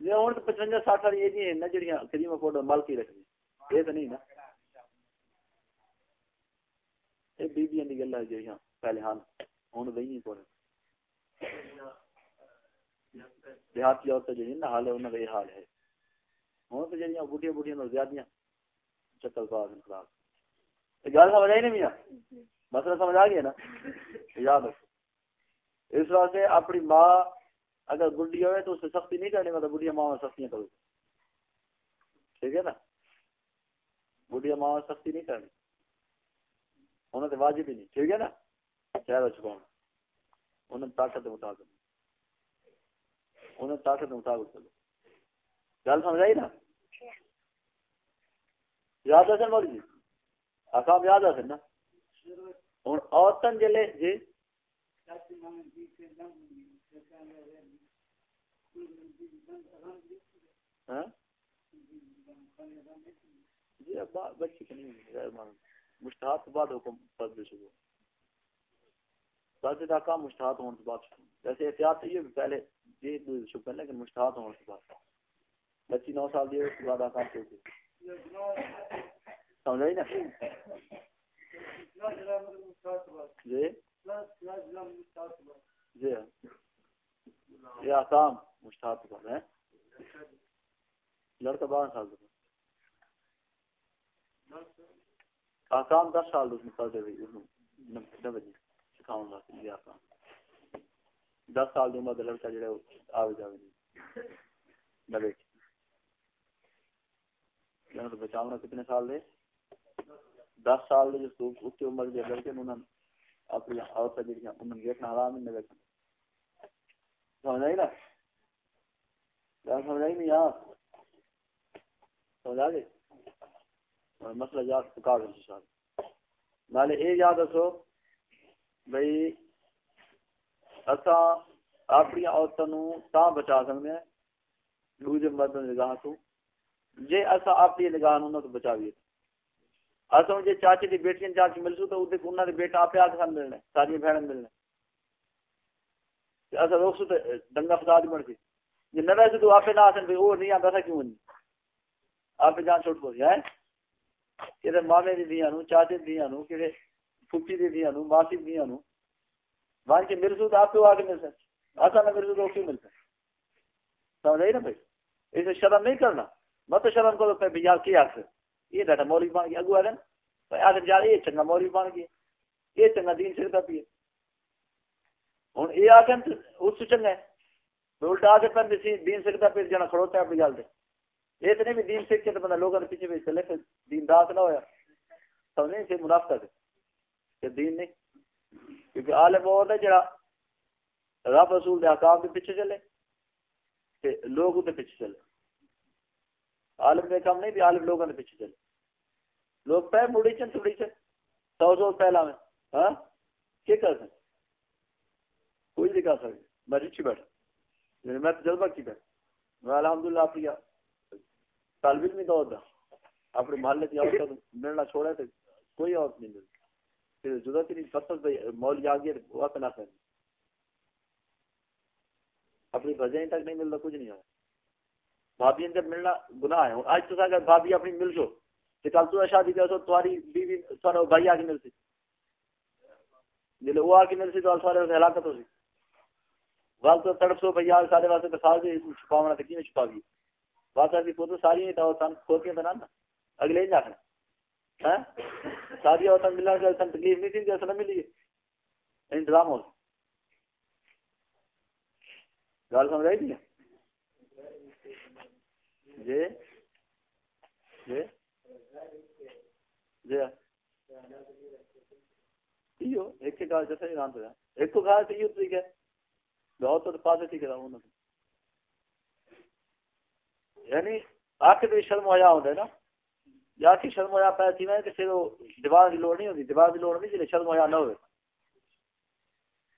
Thank you. پچوجا ساٹھ والی یہ نہیں ہے جہاں کریم فوٹو مل کے رکھنی یہ تو نہیں نا یہ بیبیاں کی گلا جہاں پہلے ہاں ہوں بہی کو دیہاتی عورتیں جہاں نا حال ہے انہوں کا یہ حال ہے ہوں تو جہاں بوٹیاں بوٹیاں زیادہ چکل باز انقلاب گل سمجھ آئی نہیں میاں مسئلہ سمجھ آ گیا نا یاد رکھو اس واسطے اپنی ماں اگر بڈی ہوئے تو اس سے سختی نہیں کرنی مطلب بڑھیا ماں سختیاں کرو۔ ٹھیک ہے نا؟ بڑھیا ماں سختی نہیں کرنی۔ انہیں تو واجب ہی نہیں۔ ٹھیک ہے نا؟ چہرہ چھپاؤنا انہیں طاقت مطابق انہیں طاقت مطابق چلو گل سمجھ آئی نا؟ یاد ہے مول جی؟ آکام یاد ہے نا؟ ہوں عورتن جلے جی؟ ہاں؟ جی بچی کی نہیں کے بعد حکم بدل شروع۔ ساتھ کا کام مشتہات ہونے کے بعد ویسے احتیاط چاہیے پہلے یہ جی شکر لیکن مشتہات ہونے کے بعد۔ بچی نو سال دی اس کے بعد آکام شروع سمجھائی نا؟ جی؟ جی ہاں۔ یہ آسام مشتاق پر ہے لڑکا بارہ سال کا آسام دس سال اس میں کر دے رہی سکھاؤں گا دس سال کی عمر لڑکا جڑا آ جائے نوے بچاؤنا کتنے سال دے؟ دس سال دے جو اس کی عمر دے لڑکے انہوں نے اپنی عورت جڑیاں انہوں نے دیکھنا حرام نہیں دیکھنا. سمجھ آئی نا؟ سمجھ آئی نہیں آپ سمجھ آ گئے مسئلہ یاد پکا گئے سال نالے یہ یاد رکھو بھائی اساں اپنی عورتوں تا بچا سکتے ہیں دوجے مرد نگاہ تو جے اسا اپنی نگاہ نو تو بچاویے۔ اسا جے چاچے دی بیٹیاں چاچی ملسو تو اودے انہاں دے بیٹا اپے آتے سن ملنے ساری بہن ملنے۔ اسا روکسو تے دنگا فساد بن سی جے نہ ویسے تو اپے نہ سن بھی او نہیں آندا تھا کیوں نہیں اپے جان چھوٹ کو ہے کہ مامے دی دیاں نو چاچے دی دیاں نو کہ پھپھی دی دیاں نو ماسی دی دیاں نو وہاں کے ملسو تو آپ کو آگے مل سکتے اسا نہ ملسو تو کیوں ملتا سمجھ آئی نا بھائی اسے شرم نہیں کرنا میں تو شرم کرو پہ یار کی آخر یہ ڈاٹا مولی بن گیا اگو آگے آخر جا یہ چنگا مولی بن گیا یہ چنگا دین سکتا پیے ہوں یہ آ کے اس چنگا ہے الٹا آ کے پہ دین سکتا پھر جانا کھڑوتا ہے اپنی گل سے یہ تو نہیں بھی دین سیکھ کے تو بندہ لوگوں کے پیچھے بھی چلے پھر دین داس نہ ہوا سمجھے سے منافقہ کہ دین نہیں۔ کیونکہ عالم وہ ہوتا ہے جڑا رب رسول دے احکام کے پیچھے چلے کہ لوگ دے پیچھے چلے۔ عالم دے کام نہیں، بھی عالم لوگوں دے پیچھے چلے۔ لوگ پہ مڑی چن، تھوڑی چن۔ سو سو پہلا میں ہاں؟ کیا کر سکتے؟ کوئی نہیں کر سکتے میں رچی بیٹھا۔ میں تجربہ کی بیٹھا۔ میں الحمدللہ اپنی طالب علم دور دا اپنے محلے کی عورت ملنا چھوڑا تو کوئی عورت نہیں ملتی پھر جدا ضرورت نہیں فتح مول جا گیا وہ نہ کرنی۔ اپنی بجائیں تک نہیں ملتا، کچھ نہیں ہوا بھابی جب ملنا گناہ ہے۔ آج تو اگر بھابی اپنی مل جو کہ کل تو شادی کر سو تمہاری بیوی تھوڑا بھائی آگے ملتی۔ جلے وہ آگے ملتی تو سارے ہلاکت ہو سی وال تو تڑپ سو بھائی سارے واسطے تو سارے چھپاونا تو کی چھپا گئی بات ہے کہ ساری تو تن کھوتیاں تو نہ اگلے ہی جانا ہاں؟ ساری عورتیں ملنا تکلیف نہیں تھی جیسا نہ ملی۔ انتظام ہو گل سمجھ آئی جی۔ جی۔ جی۔ ایک گال جیسا ہی رام ایک کو گال ٹھیک ٹھیک ہے۔ بہت تو پاس ٹھیک ہے انہوں نے یعنی شرم ہویا ہوتا ہے نا۔ یا کی شرم ہویا پہ تھی میں کہ پھر وہ دیوار کی لوڑ نہیں ہوتی دیوار کی لوڑ نہیں جی شرم ہویا نہ ہوئے۔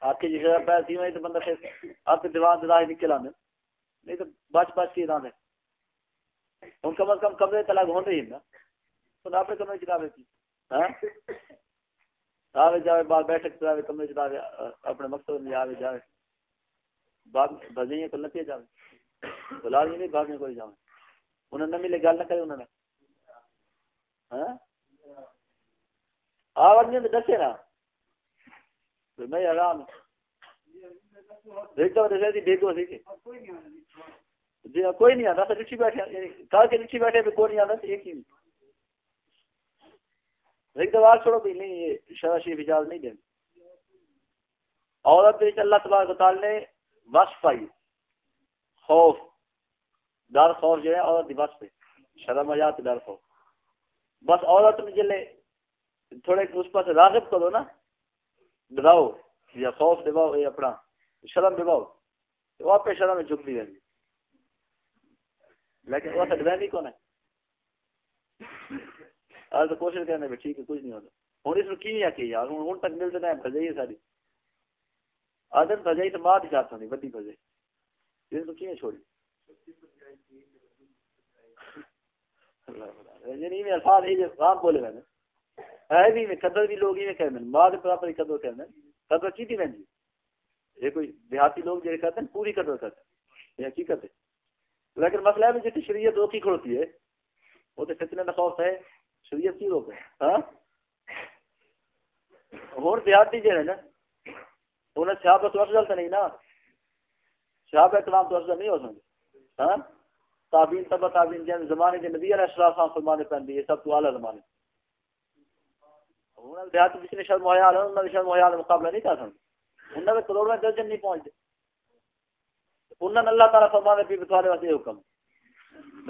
آپ کی جگہ تھی میں تو بندہ پھر آپ کے دیوار دراہ نکل آنے نہیں تو بچ بچ کے ادانے ہوں کم از کم کمرے تلاک ہوتے ہی نا۔ تو آپ کمرے چلا تھی۔ ہاں؟ آوے جاوے بعد بیٹھک چلاوے کمرے چلاوے اپنے مقصد میں آوے جاوے۔ بعد بھجیں تو نتے جاوے۔ بلا نہیں بھاگنے کوئی جاوے انہوں نے ملے گل نہ کرے انہوں نے۔ ہاں؟ آواز نہیں دسے نا۔ میں آرام دیکھتا ہوں جی دیکھو سی جی کوئی نہیں آتا لچھی بیٹھے۔ کل کے لچھی بیٹھے بھی کوئی نہیں آتا، ایک ہی ایک دفعہ چھوڑو بھی نہیں، یہ شرح شریف اجازت نہیں دیں عورت اللہ تبارک تعالی نے وصف پائی۔ خوف، ڈر خوف جو ہے عورت کی وصف پہ، شرم آ ڈر خوف۔ بس عورت میں جلے تھوڑے اس پاس راغب کرو نا، ڈراؤ، یا خوف دباؤ یہ اپنا شرم دباؤ، تو وہ آپ شرم میں چکتی رہی لیکن وہ سکتا نہیں کون ہے؟ آج تو کوشش کرنے میں ٹھیک ہے، کچھ نہیں ہوتا۔ ہوں اس میں کی ہے کہ یار؟ ہوں تک ملتے نہیں بجائی ساری۔ آدم بجائی تو ماں چاہتا نہیں بڑی بجائی اس کو کی چھوڑی؟ یعنی میں الفاظ ہی بولے میں نے ہے بھی میں، قدر بھی لوگ ہی ماں قدر کی تھی جی؟ یہ کوئی دیہاتی لوگ کہتے ہیں، پوری قدر کرتے ہیں۔ یہ حقیقت ہے۔ لیکن مسئلہ ہے جتنی شریعت کی ہے، وہ تو فتنے کا خوف ہے۔ شریعت کی ہاں؟ دیہاتی نا انہیں صحابہ تو افضل تو نہیں نا۔ صحابہ کلام تو افضل نہیں ہو سکتے۔ ہاں؟ تابین تبا تابین جن زمانے کے نبی علیہ السلام فرمانے پہن یہ سب تو اعلیٰ زمانے۔ ہوں دیہات کسی نے شرم حیال ہے انہوں نے شرم حیال مقابلہ نہیں کر سکتے۔ انہوں نے کروڑ میں درجن نہیں پہنچتے۔ انہوں نے اللہ تعالیٰ فرمانے پہ بتوانے واسطے حکم۔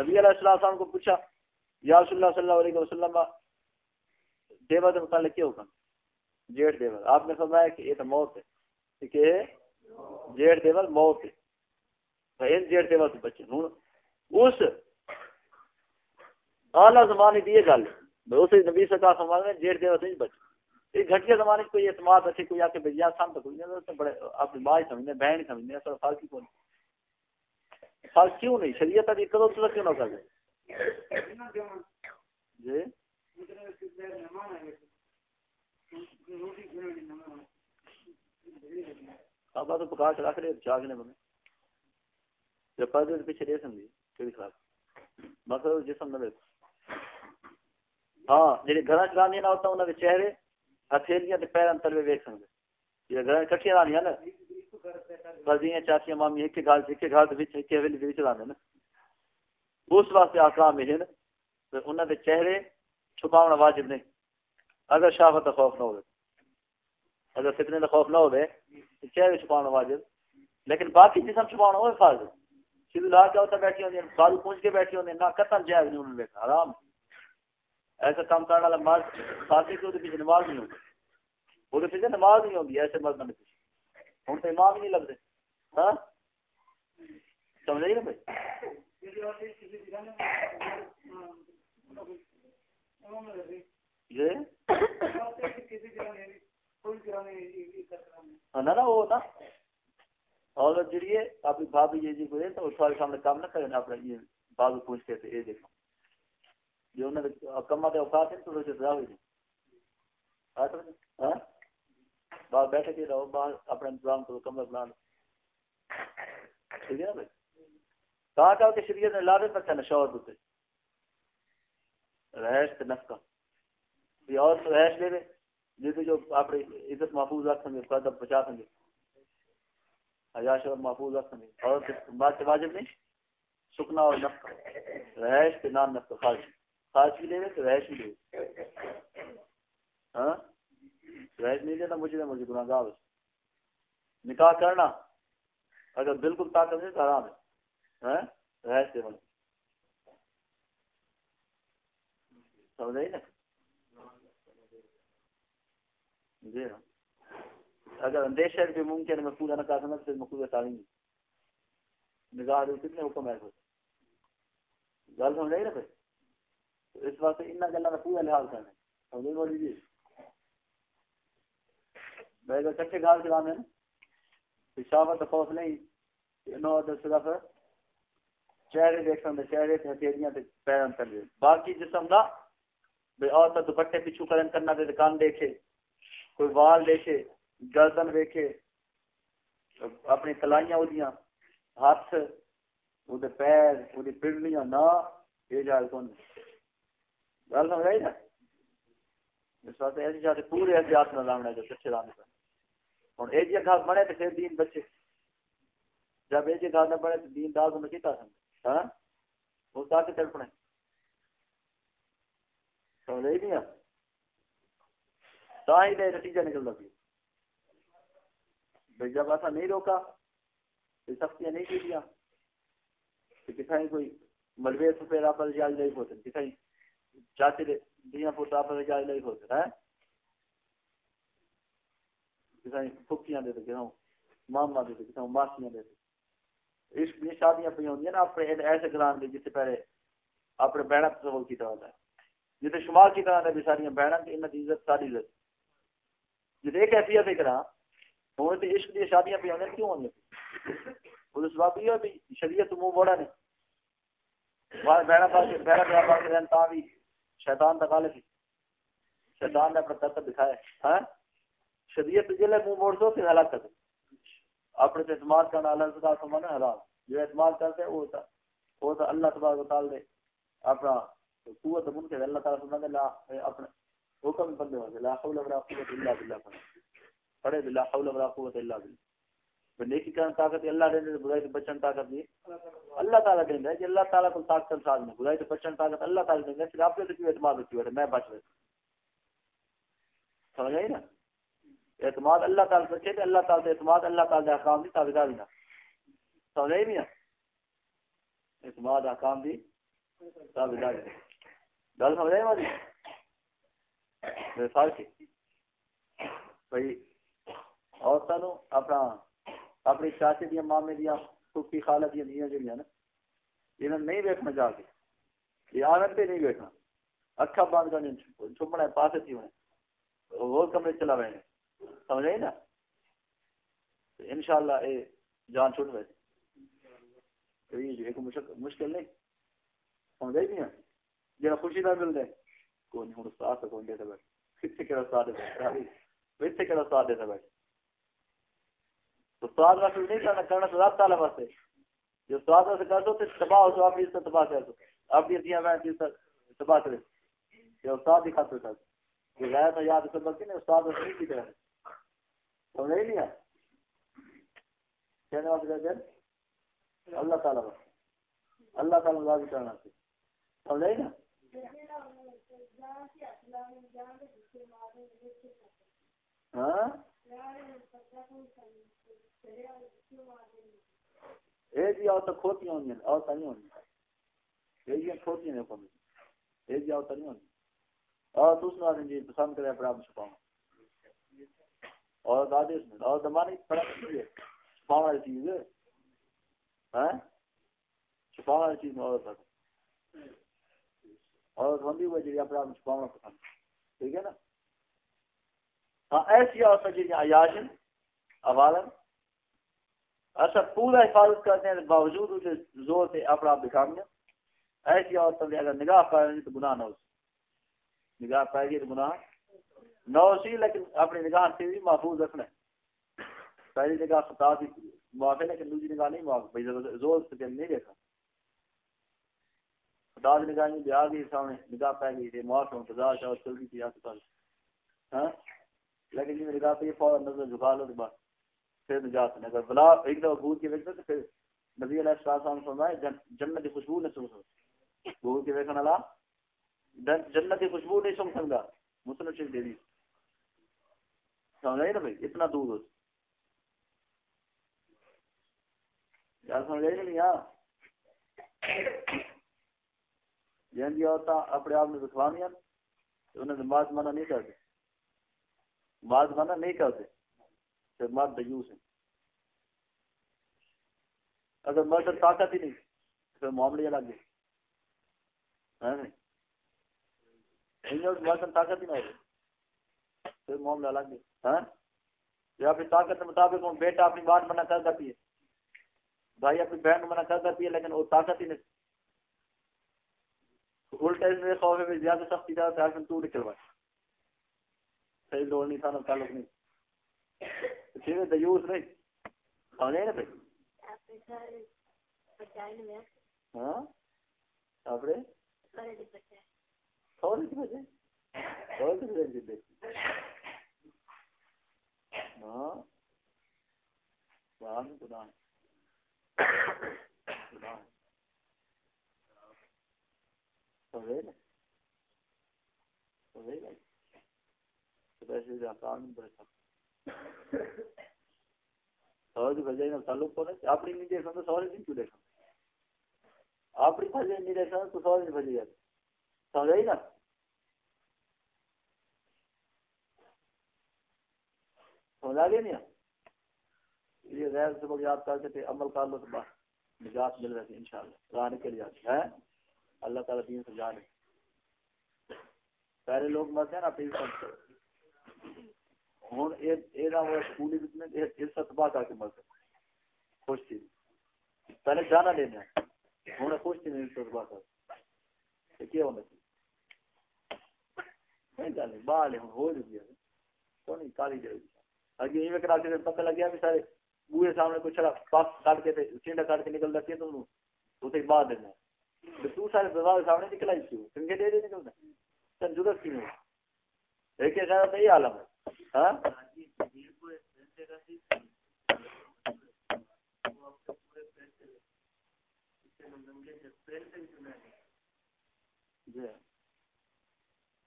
نبی علیہ السلام کو پوچھا، یا رسول اللہ صلی اللہ علیہ وسلم دیوا کے متعلق کیا حکم؟ جیٹ دیور آپ نے فرمایا کہ یہ تو موت ہے۔ کہ جیٹ دیور موت ہے۔ جیٹ دیور سے بچے ہوں اس اعلیٰ زمانے کی یہ گل اس نبی سرکار فرمایا جیٹ دیور سے بچے۔ یہ گھٹیا زمانے کوئی اعتماد اچھے کوئی آ کے بھیا سام تو کوئی نہیں بڑے اپنی ماں سمجھنے، بہن سمجھنے سر فرق کیوں نہیں۔ فرق کیوں نہیں؟ شریعت ابھی کرو تو کیوں نہ کر جی؟ ابا تو پکا کے رکھ رہے چاہ نے بنے۔ جب پردے پیچھے دے سمجھی کہڑی خراب مطلب جسم نہ ہاں جی گھر چلانے نہ ہوتا انہوں کے چہرے ہتھیلیاں پیروں تلوے ویک سکتے جی گھر کٹھیاں لانیاں نا بزیاں چاچیاں مامی ایک گھر ایک گھر ایک حویلی چلانے نا اس واسطے آکام یہ انہوں کے چہرے چھپاؤنا واجب نہیں اگر شافت کا خوف نہ ہو اگر فتنے کا خوف نہ ہو چہرے چھپاؤنا واجب لیکن باقی جسم چھپاؤنا وہ فرض ہے سیدھی لا کے ہوتا بیٹھی ہوتی بالو پونچ کے بیٹھی ہوتی نہ قتل جائز نہیں انہوں نے دیکھا ایسا کام کرنے والا مرد فاسی کو پیچھے نماز نہیں ہوتی وہ پیچھے نماز نہیں ہوتی ایسے مرد نے پیچھے۔ ہوں تو امام ہی نہیں لگتے۔ ہاں؟ سمجھ جی نا بھائی؟ ہاں، نا وہ نا اور جڑی ہے اپنی بھابھی یہ جی کوئی تو اس والے سامنے کام نہ کرے اپنا یہ بازو پوچھتے تھے یہ دیکھو۔ جو انہوں نے کما کے اوقات ہیں، تو اسے سزا ہوئی ہاں؟ باہر بیٹھے کے رہو، باہر اپنا انتظام کرو، کمرہ بنا لو۔ ٹھیک ہے نا بھائی؟ کہا کہا کہ شریعت نے لادے رکھا نشور دوتے رہش تے نفقہ۔ یہ اور تو رہش لے رہے جس جو اپنی عزت محفوظ رکھ سکیں، قدم بچا سکیں۔ حیاش اور محفوظ رکھ اور بات سے واجب نہیں، سکنا اور نفقہ رہش تے نان نفقہ خارج۔ خارج بھی لے رہے تو رہش بھی لے ہاں؟ رہش نہیں لینا مجھے مجھے گناہ گاہ نکاح کرنا، اگر بالکل طاقت ہے تو حرام ہے۔ ہاں؟ مطلب۔ جی ہاں۔ اگر اندیشہ بھی ممکن ہے میں پورا نہ کر سکتا پھر مقبول تعلیم نگاہ دے کتنے حکم ہے گل سمجھ رہی نا پھر؟ اس واسطے ان گلوں کا پورا لحاظ کرنا ہے۔ سمجھ بولی جی میں اگر کچے گھر چلانے پشاور تو خوف نہیں نو صرف چہرے دیکھ سکتے چہرے تے ہتھیلیاں تے پیرن کر دے باقی جسم دا بے اور تو دوپٹے پیچھو کرن کرنا دے کان دیکھے، کوئی وال دیکھے۔ گردن دیکھے اپنی کلائیاں اودیاں ہاتھ، او دے پیر، او دی پڑلیاں نہ یہ جائے کون گل سمجھ آئی نا؟ اس واسطے ایسی جاتے پورے احتیاط نہ لانا جو کچھ لانے پر ہوں ایک جگہ بنے تو پھر دین بچے۔ جب ایک جگہ جی نہ بنے تو دین داغ میں کیتا سمجھ ہاں؟ وہ کیا کے تڑپنے سمجھ آئی نہیں آپ ہی نتیجہ نکل لگی بھائی جب ایسا نہیں روکا تو سختیاں نہیں کی دیا کہ کتنا کوئی ملوے تو پھر آپ جائز نہیں ہوتے کتنا چاچے دیا پوت آپ جائز نہیں ہوتے ہیں کتنا پھکیاں دیتے کتنا ماما دیتے کتنا ماسیاں دیتے۔ عشق دی شادیاں پہ ہوندی نا اپنے ایسے گران دے جتے پہلے اپنے بہنا تصور کی طرح ہے۔ جتے شمال کی طرح بھی ساری بہنا کی انہاں دی عزت، ساری عزت۔ جتے ایک کیفیت ہے کرا ہوں تو عشق دی شادیاں پہ ہوندی کیوں ہوندی وہ سبب یہ ہے شریعت منہ موڑا نے۔ بہنا پاس بہنا بہنا پاس رہن تا بھی شیطان دا غالب شیطان نے اپنا طاقت دکھایا۔ ہاں؟ شریعت جلے منہ موڑ دو پھر ہلاک کر اپنے سے اعتماد کرنا اللہ تعالیٰ کو مانا حرام جو اعتماد کرتے، وہ ہوتا۔ وہ تو اللہ تبارک و تعالی تعالیٰ اپنا تو قوت ممکن اللہ تعالیٰ سبحانہ لا اپنے حکم بندے ہوتے لا حول ولا قوت الا بالله پڑھے لا حول ولا قوت الا بالله نیکی کرنے طاقت اللہ دے دے برائی سے بچن طاقت نہیں۔ اللہ تعالیٰ دے دے کہ اللہ تعالیٰ کو طاقت ساز نہیں برائی سے بچن طاقت اللہ تعالیٰ دے دے۔ پھر آپ نے کیوں اعتماد رکھی بیٹھے؟ میں بچ رہا سمجھ آئی نا؟ اعتماد اللہ تعالیٰ سے رکھے اللہ تعالیٰ سے اعتماد، اللہ تعالیٰ دے احکام دی تابعداری نہ سمجھ آئی نہیں اعتماد، احکام دی تابعداری گل سمجھ گئی آئی ماری مثال کی بھائی اور سانو اپنا، اپنی چاچے دیا مامے دیا پھوپھی خالہ دیا دیا جڑیاں نا انہوں نہیں ویکھنا جا کے، یہ آنند پہ نہیں ویکھنا۔ اکھا بند کرنے چھپنا ہے پاسے تھی انہیں وہ کمرے چلا رہے ہیں سمجھ آئی نا انشاءاللہ اے جان چھوٹ رہے یہ ایک مشکل نہیں سمجھ آئی نہیں جہاں خوشی نہ مل جائے کوئی نہیں ہوں استاد کون دے بیٹھ کتنے کہڑا استاد دے بیٹھ کہڑا استاد دے بیٹھ استاد واسطے نہیں کرنا کرنا تو رب تعالی واسطے۔ جو استاد واسطے کر دو، تو تباہ ہو تو اپنی عزت تباہ کر دو۔ اپنی دیا میں تباہ کرے یہ استاد ہی خاطر کر دو۔ یہ غیر تو یاد سبق کی نہیں استاد واسطے نہیں کی طرح سمجھ نہیں ہے کہنے واسطے اللہ تعالیٰ واسطے۔ اللہ تعالیٰ راضی کرنا سے سمجھ نا؟ ہاں؟ جی آؤ تو ہونی آؤ نہیں ہونی یہ جی کھوتی جی آؤ جی پسند کرے اپنا آپ چھپاؤں اور اس میں اور ہے چھپاؤں والی چیز ہے ہاں چھپاؤں والی چیز میں اور فرق ہوندی جی اپنا آپ چھپاؤں پسند ٹھیک ہے نا ہاں ایسی عورتیں جی عیاشن اوالن اچھا پورا حفاظت کرتے ہیں، باوجود اسے زور سے اپنا آپ دکھا ایسی عورتوں نے اگر نگاہ پائے گی تو گناہ نہ ہو نگاہ پائے گی تو گناہ نہ ہو سی لیکن اپنی نگاہ سے بھی محفوظ رکھنا ہے۔ پہلی نگاہ خطا بھی معاف ہے، لیکن دوسری نگاہ نہیں معاف۔ بھائی زور سے نہیں دیکھا۔ خدا کی نگاہ نہیں آ گئی سامنے، نگاہ پہ گئی معاف ہوں خدا چل گئی تھی آس ہاں؟ لیکن جی نگاہ پہ فوراً نظر جھکا لو تو بس پھر نجات نہیں، اگر بلا ایک دفعہ بھول کے ویک تو پھر نبی علیہ السلام فرمائے جنت کی خوشبو نہ سن سکتا۔ بھول کے ویکن اللہ جنت کی خوشبو نہیں سن سکتا۔ مسلم شریف دے دی۔ سمجھ آئی نا بھائی؟ اتنا دور ہو۔ یار سمجھ آئی نہیں یار۔ جن کی عورتیں اپنے آپ نے دکھوانی انہیں نماز منع نہیں کرتے۔ نماز منع نہیں کرتے۔ پھر مرد دیوس ہیں۔ اگر مرد طاقت ہی نہیں، پھر معاملے الگ ہے مرد طاقت ہی نہ ہو، پھر معاملہ الگ ہے؟ یا پھر طاقت کے مطابق ہوں بیٹا اپنی بات منع کر دیتی ہے۔ بھائی اپنی بہن منع کر دیتی ہے، لیکن وہ طاقت ہی نہیں۔ الٹا اس میں خوف ہے زیادہ سختی زیادہ ہے تو نکلوا صحیح دوڑ نہیں تھا نا تعلق نہیں۔ ہے دیوس نہیں جائے نا بھائی ہاں اپنے تھوڑی سی بجے تھوڑی سی بجے دیکھ ہاں خدا خدا خدا نا سمجھے نا ویسے آسان بڑے سہج گیا نہیں یہ غیر سبق یاد کر کے عمل کر لو تو بس۔ نجات مل رہی اللہ راہ نکل جاتی ہے اللہ تعالیٰ دین سے جانے۔ پہلے لوگ مرتے ہیں نا پھر ہوں یہ سکول عزت تباہ کر کے مرتے خوش تھی۔ پہلے جانا لینا ہوں خوش تھی نہیں عزت تباہ کیا ہونا چاہیے نہیں باہر ہو کالی جائے اگے کرا کے پتہ لگیا بھی سارے بوئے سامنے کچھ پاس کے چینڈا کے نکل جاتی تو بعد دینا۔ تو سارے دروازے سامنے نکلائی کیوں؟ چنگے دے دے نکلنا تن ایک ایک غیرت یہ عالم ہے۔ ہاں؟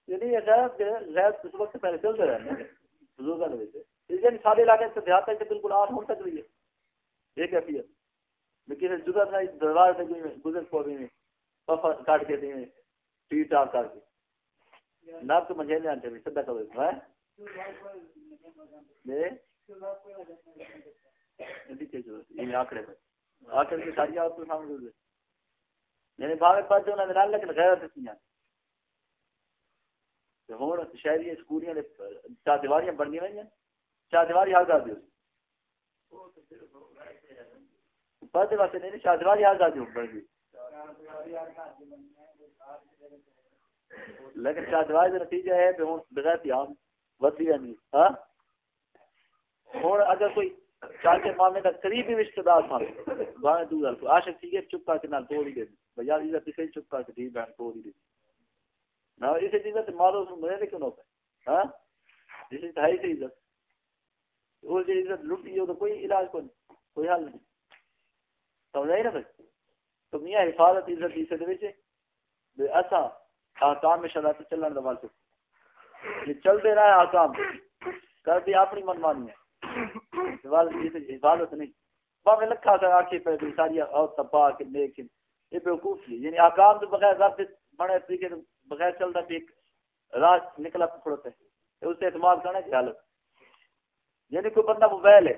یعنی وقت پہلے چلتے رہے ہیں اس لیے سارے علاقے سے دیہات تک بالکل آٹھ ہو تک رہی ہے۔ یہ کیفیت۔ کسی جگہ گزر کاٹ کے دیں ٹی کے۔ نہ تو مجھے نہیں آتے سدا ہے یعنی بھاوے انہوں نے لیکن غیرت شہری سکولیاں چار دیواریاں ہوئی ہیں۔ چار دیواری حال پڑھتے واسطے نہیں، چار دیواری حال کر بن گئی۔ لیکن چار دیواری نتیجہ ہے کہ بغیر پیام نہیں ہاں؟ ہوں اگر کوئی چاچے مامے کا قریبی رشتہ دار سن باہیں دور عاشق چپ کر کے نال توڑ ہی دے چپ کر کے بہن توڑ ہی دے نہ، اسے مارو کیوں نہ ہاں؟ عزت۔ وہ جو عزت لٹی ہو تو کوئی علاج کو کوئی حل نہیں۔ بھائی؟ تو میاں حفاظت عزت عزت ہاں، چلن یہ چلتے رہا ہے آکام کرتی اپنی من مانی ہے حفاظت نہیں۔ باہر لکھا کر آنکھیں پہ بھی ساری اور تباہ کے نیک یہ بیوقوف یعنی آکام تو بغیر رب بڑے طریقے سے بغیر چلتا بھی ایک راہ نکلا پکڑتا ہے۔ اس سے اعتماد کرنا کی حالت۔ یعنی کوئی بندہ موبائل ہے۔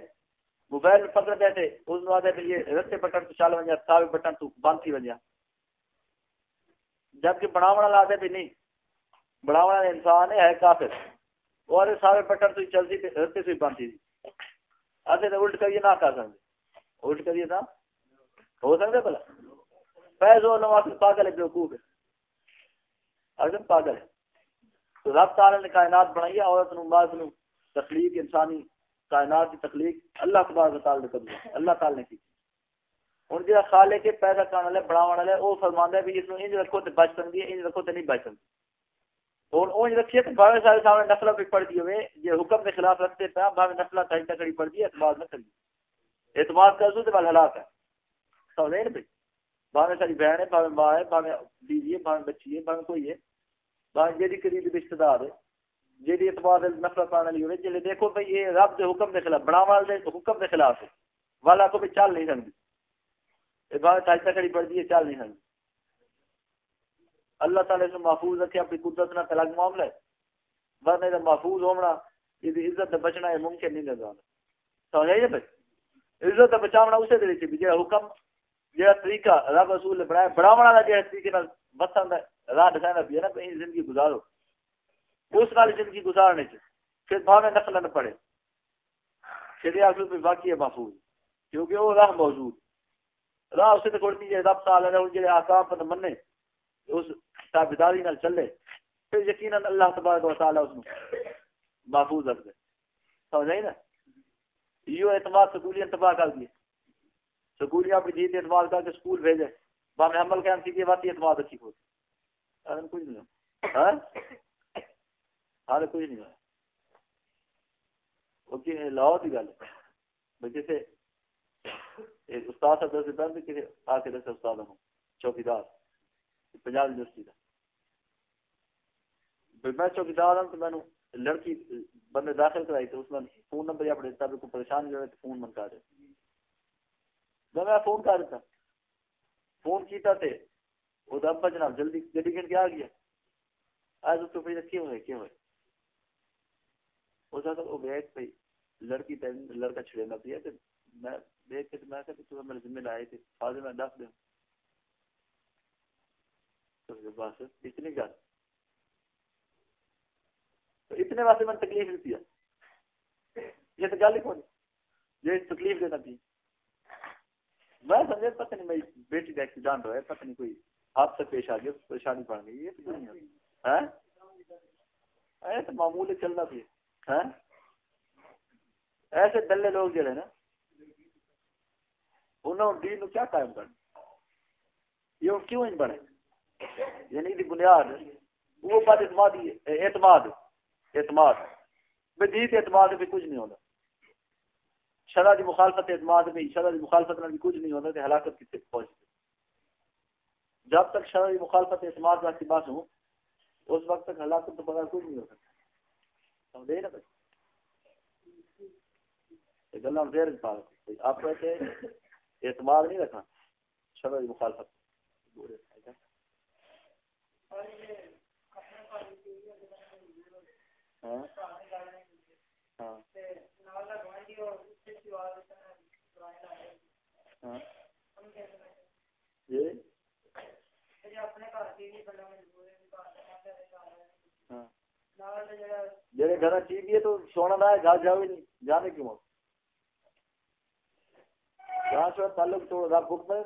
موبائل میں پکڑ دے اس میں آتے یہ رستے بٹن تو چال ونجا تاوی بٹن تو بند تھی ونجا جبکہ بڑھاونا لا دے بھی نہیں۔ بڑھاونا انسان ہے کافر۔ اور سارے بٹن تو چلتی تھی رستے سے بند تھی آتے تو الٹ کریے نہ کر سکتے۔ الٹ کریے نا ہو سکتے بلا پیسوں نواز پاگل ہے بیوقوف ہے۔ اگر پاگل ہے۔ تو رب تعالی نے کائنات بنائی ہے، عورت نو مرد نو تخلیق انسانی، کائنات کی تخلیق۔ اللہ تبارک تعالی نے کری اللہ تعالی نے کی۔ ہن جڑا خالق کے پیدا کرنے والے، بناون والے او فرماندا ہے بھی اس نو انج رکھو تے بچ سکدی ہے، انج رکھو تے نہیں بچ سکدی۔ اور اونج رکھیے تے بھاوے سارے سامنے نسل بھی پڑھ دی ہوئے۔ یہ حکم کے خلاف رکھتے پیا بھاوے نسل تھئی تکڑی پڑھ دی، اعتماد نہ کریے اعتماد کر دو تے بل ہلاک ہے۔ سمجھ نہیں بھائی؟ بھاوے ساری بہن ہے بھاوے ماں ہے بھاوے بیوی ہے بھاوے بچی ہے بھاوے کوئی ہے۔ بھاوے جی قریب رشتہ دار ہے جی اعتبار نفرت پانے والی ہوئے جی دیکھو بھائی، یہ رب کے حکم کے خلاف بڑا والے حکم کے خلاف ہے۔ والا کو بھی چل نہیں سکتی۔ یہ بات تاج تکڑی پڑ دی چل نہیں سکتی۔ اللہ تعالی سے محفوظ رکھے، اپنی قدرت نہ الگ معاملہ ہے ورنہ تو محفوظ ہونا یہ عزت بچنا ہے ممکن نہیں نظر سمجھ آئیے بھائی؟ عزت بچاونا اسے دے بھی، جہاں حکم، جہاں طریقہ رب رسول نے بنایا بڑھاوا والا جہاں طریقے بسن راہ دکھانا بھی ہے نا، کہیں زندگی گزارو۔ اس والی زندگی گزارنے سے پھر بھاوے نقل نہ پڑے۔ شری آخر پہ باقی ہے محفوظ، کیونکہ وہ راہ موجود۔ راہ اسے تو کوئی نہیں ہے، رب تعالی نے ان جڑے آکام پر مننے۔ اس تابعداری نال چلے، پھر یقیناً اللہ تبارک و تعالی اس کو محفوظ رکھ دے۔ سمجھ آئی نا؟ یہ اعتماد سکولی انتباہ کر دیے۔ سکولی اپنی جیت اعتماد کر کے سکول بھیجے۔ باہر عمل کے انسی کی بات اعتماد اچھی ہوتی کچھ نہیں ہاں؟ ہر کچھ نہیں ہوا وہ لاؤ کی گل ہے۔ جیسے استاد صدر سے پہلے کسی آ کے دس استاد ہوں، چوکیدار۔ پنجاب یونیورسٹی کا میں چوکیدار ہوں تو میں لڑکی بندے داخل کرائی تو اس میں فون نمبر اپنے دیتا کوئی پریشان جو ہے تو فون من کر دے میں فون کر دیتا فون کیتا تھے وہ تو ابا جناب جلدی جلدی گن کے آ گیا آج اس کو پھر کیوں ہے کیوں ہے ہو سکتا وہ بیٹھ پہ لڑکی لڑکا چھڑے نہ پیا میں دیکھ کے میں کہ تو میرے ذمہ لائے تھے فاضل میں دس دوں تو بس اتنی گل تو اتنے واسطے میں تکلیف نہیں پیا یہ تو گل ہی کون؟ یہ تکلیف دینا پی میں سمجھے، پتہ نہیں، میری بیٹی کا ایکسیڈنٹ ہوا ہے، پتہ نہیں کوئی حادثہ پیش آ گیا پریشانی پڑ گئی، یہ تو نہیں ہے ہاں؟ تو معمول چلنا پی ہاں؟ ایسے دلے لوگ جڑے نا، انہوں دین کیا قائم کرنا یہ کیوں نہیں بنے؟ یعنی دی بنیاد، وہ بات اعتمادی، اعتماد اعتماد۔ بے دیت اعتماد بھی کچھ نہیں ہوتا۔ شرع دی مخالفت اعتماد میں، شرع دی مخالفت میں کچھ نہیں ہوتا کہ ہلاکت کتنے پہنچتے جب تک شرع دی مخالفت اعتماد کا بات ہوں اس وقت تک ہلاکت تو بغیر کچھ نہیں ہو سکتا۔ سمجھے نا بھائی گلا دیر آپ کو ایسے اعتماد نہیں رکھنا، شرع دی مخالفت۔ ہاں جڑے گھر ٹی وی ہے تو سونا نہ ہے، گھر جاؤ نہیں۔ جانے کیوں جہاں سے تعلق تو رب بک میں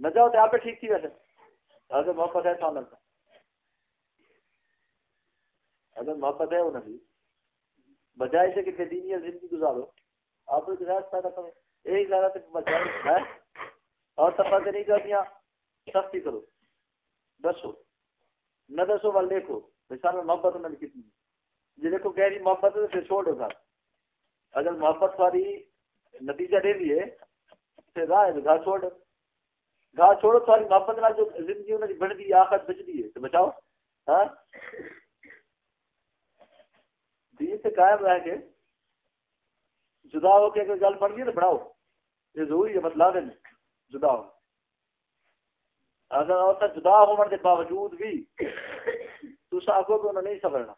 نہ جاؤ تو آپ ٹھیک تھی ویسے۔ اگر محبت ہے سامنے کا اگر محبت ہے وہ نہیں بجائے سے کہ دینی زندگی گزارو۔ آپ ایک راز پیدا کرو۔ ایک زیادہ تک بچائے ہے۔ اور تفا نہیں کر سختی کرو۔ دسو۔ نہ دسو وال دیکھو مثال میں محبت نہ کتنی جی دیکھو گہری محبت ہے پھر چھوڑ دو گھر۔ اگر محبت والی نتیجہ دے دیے، پھر راہ ہے، گھر چھوڑ گھر چھوڑو، تھوڑی محبت نہ جو زندگی انہوں نے بڑھ دی آخر بچ دی ہے، تو بچاؤ۔ ہاں؟ دین سے قائم رہ کے جدا ہو کے اگر گل بن گئی تو بڑھاؤ یہ ضروری ہے مطلب ہے، جدا ہو۔ اگر عورت جدا ہونے کے باوجود بھی تصا آگو کہ انہیں نہیں سمجھنا۔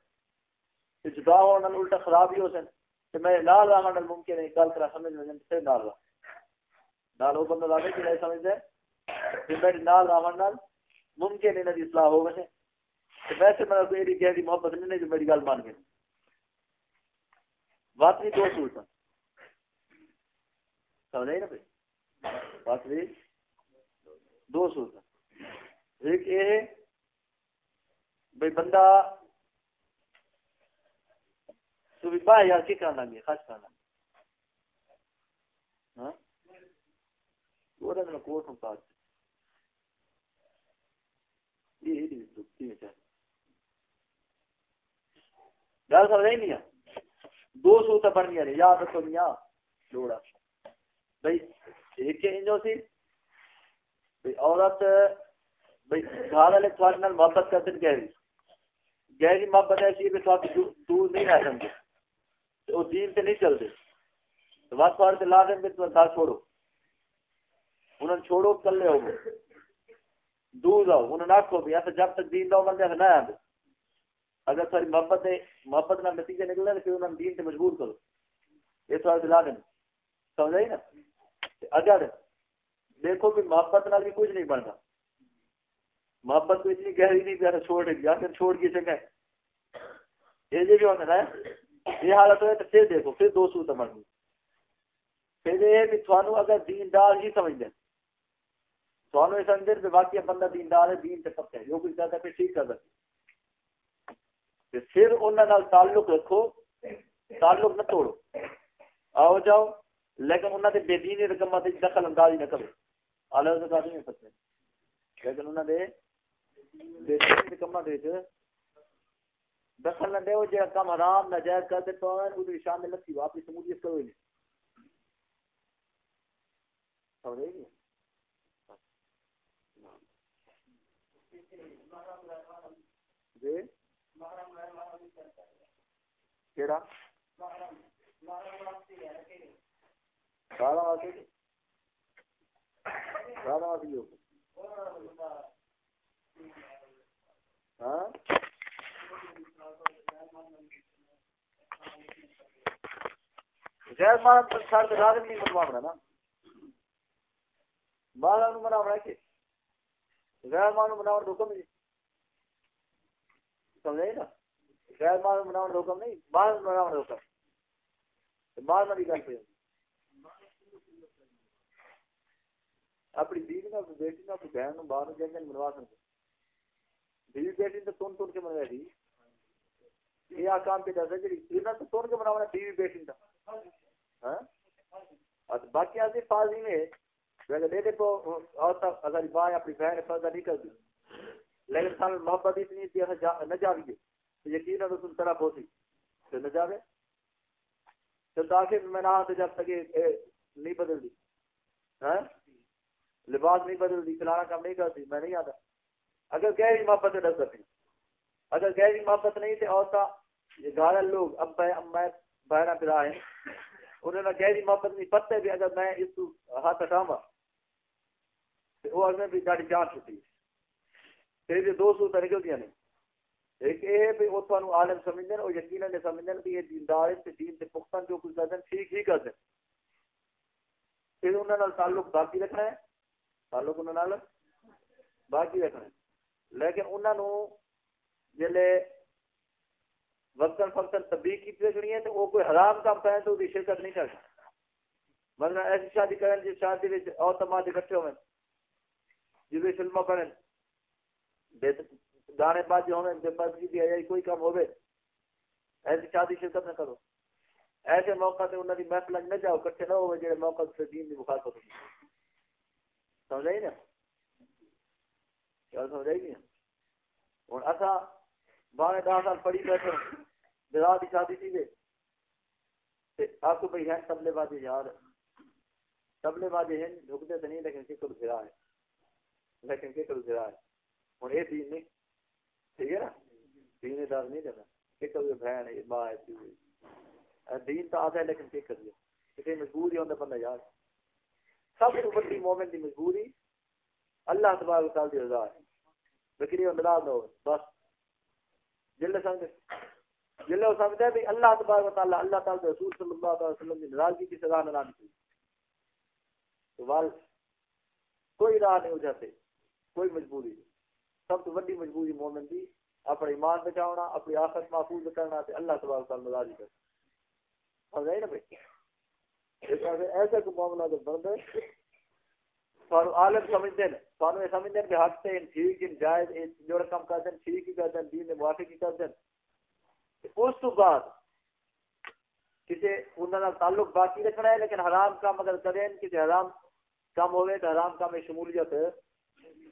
کہ جدا ہونے الٹا خراب ہی ہو سن۔ کہ میں نال رہا ممکن ہے گل کرا سمجھ میں پھر نال رہا نال وہ بندہ لاگے کہ نہیں سمجھتے پھر میری نال ممکن ہے اصلاح ہو ویسے ویسے میں مطلب محبت نہیں جو میری گل مان دو صورت نا بھائی دو صورت ایک یہ ہے بھائی بندہ تو بھی باہ یار کی کرنا گیا خاص کرنا ہاں؟ وہ کوٹ ہوں پاس یہ ہی گل سمجھ نہیں دو بن گیا یاد رکھو میاں بھائی ایک انجو سی بھائی عورت بھائی گھر والے تھوڑے نال محبت کرتے گہری گہری محبت ایسی ہے دور نہیں رہ سکتے وہ دین سے نہیں چلتے تو بات سے لا دیں گے تو گھر چھوڑو انہوں چھوڑو کل لے ہو دور جاؤ انہوں نے آخو بھی ایسا جب تک دین دو بندے نہ آتے اگر ساری محبت ہے، محبت کا نتیجہ نکلنا تو پھر انہوں دین سے مجبور کرو۔ یہ سوال دلا دیں سمجھ آئی جی نا؟ اگر دیکھو کہ محبت نال بھی کچھ نہیں بنتا محبت کو اتنی گہری نہیں پیارا چھوڑ دیا پھر چھوڑ کی جگہ یہ جی بھی ہونا ہے یہ حالت ہوئے تو پھر دیکھو، پھر دو سو بن گئی پھر یہ بھی تھانو اگر دین دار ہی سمجھ دیں تھانو یہ سمجھ دیں باقی بندہ دین دار ہے، دین سے پکا ہے جو کچھ کرتا ہے پھر ٹھیک کر سکتے پھر انہوں تعلق رکھو، تعلق نہ توڑو۔ آؤ جاؤ، لیکن انہوں نے بے دینی رقم دخل اندازی نہ کرو۔ آلہ سے نہیں ہو سکتے لیکن انہوں نے بے دینی رقم دخل نہ دے جا کم حرام ناجائز کر دے، تو وہ شان میں لگتی واپس سمودیت کرو نہیں۔ سمجھ نہیں جی؟ کیڑا؟ سارا سارا ہو ہاں؟ غیر سر نہیں نا۔ کہ؟ غیر مان بناؤ حکم نہیں۔ سمجھے نا؟ غیر مال بناؤ حکم نہیں مال بناؤ حکم مال والی گل پہ اپنی بیوی نہ بیٹی نہ، اپنی بہن باہر جائیں گے منوا سکتے۔ بیوی بیٹی تو تون تون کے منوائی تھی۔ یہ کام پہ دس جی یہ تو تون کے منوانا بیوی بیٹی کا ہاں؟ باقی آدمی فاضی میں اگر دے دے عورت اگر ماں اپنی بہن پردہ نہیں کرتی لیکن سال محبت اتنی تھی نہ جاویے تو یقین ہے تم طرف ہوتی تو نہ جاوے تو داخل میں نہ تو جب تک نہیں بدل دی ہاں لباس نہیں بدل دی فلانا کام نہیں کرتی میں نہیں آتا اگر گہری محبت ڈر کرتی اگر گہری محبت نہیں تھے عورتہ یہ گھر لوگ اب میں بہنا پھرا ہے انہوں نے گہری محبت نہیں پتے بھی اگر میں اس کو ہاتھ ہٹاوا تو وہ اگر بھی گاڑی جان چھٹی پھر دو سو طریقے دیا نہیں ایک یہ ہے بھی وہ تو عالم سمجھتے ہیں اور یقیناً سمجھتے ہیں کہ یہ دیندار سے دین سے پختہ جو کچھ کرتے ہیں، ٹھیک ہی کرتے ہیں۔ پھر انہوں نے تعلق باقی رکھنا ہے۔ تعلق انہوں نے باقی رکھنا ہے۔ لیکن انہوں نے جلے وقتاً فقتاً تبدیل کی رکھنی ہے تو وہ کوئی حرام کام کریں تو وہ شرکت نہیں کرتا ورنہ ایسی شادی کریں جس جی شادی میں اور تماج اکٹھے ہوئے جس فلم پڑھیں۔ گانے بازی ہونے، بے پردگی دی ہے کوئی کام ہوئے ایسی شادی شرکت نہ کرو۔ ایسے موقع تے انہاں دی محفل نہ جاؤ، کٹھے نہ ہوئے جڑے موقع سے دین دی مخالفت ہو سمجھائی نا؟ کیا سمجھائی نہیں ہوں اسا بارہ دس سال پڑھی بیٹھے بلا دی شادی تھی گے آپ کو بھائی ہیں تبلے بازی یار۔ تبلے بازی ہیں جھکتے تو نہیں، لیکن ککڑ پھرا ہے۔ لیکن ککڑ پھرا ہے۔ ہوں یہ دین نہیں۔ ٹھیک ہے نا؟ دین دار نہیں دینا ککڑ بہن ہے ماں ہے دین تو آتا ہے، لیکن کیا کریے کسی مجبوری ہوتا بندہ یار سب سے بڑی مومن کی مجبوری اللہ تبارک تعالی دی رضا ہے۔ بکری اور ملاد ہو۔ بس۔ جلے سمجھے۔ جلے وہ سمجھتے ہیں اللہ تبارک تعالی، اللہ تعالی رسول صلی اللہ علیہ وسلم کی ناراضگی کی سزا نہ لانی چاہیے تو وال کوئی راہ نہیں ہو اجاتے۔ کوئی مجبوری نہیں۔ سب سے بڑی مجبوری مومن دی۔ اپنے ایمان بچاؤنا اپنی آخرت محفوظ کرنا تے اللہ تبارک تعالی ناراضی کرنا۔ سمجھ آئی نا بھائی؟ ایسا کوئی معاملہ جو بن گئے سانو عالم سمجھتے ہیں، سانو یہ سمجھتے ہیں کہ حق سے ان ٹھیک، ان جائز جو کام کرتے ہیں، ٹھیک ہی کرتے ہیں، دین میں موافق ہی کرتے ہیں۔ اس تو بعد کسی انہوں نے تعلق باقی رکھنا ہے، لیکن حرام کام اگر کریں، کسی حرام کام ہوئے تو حرام کام میں شمولیت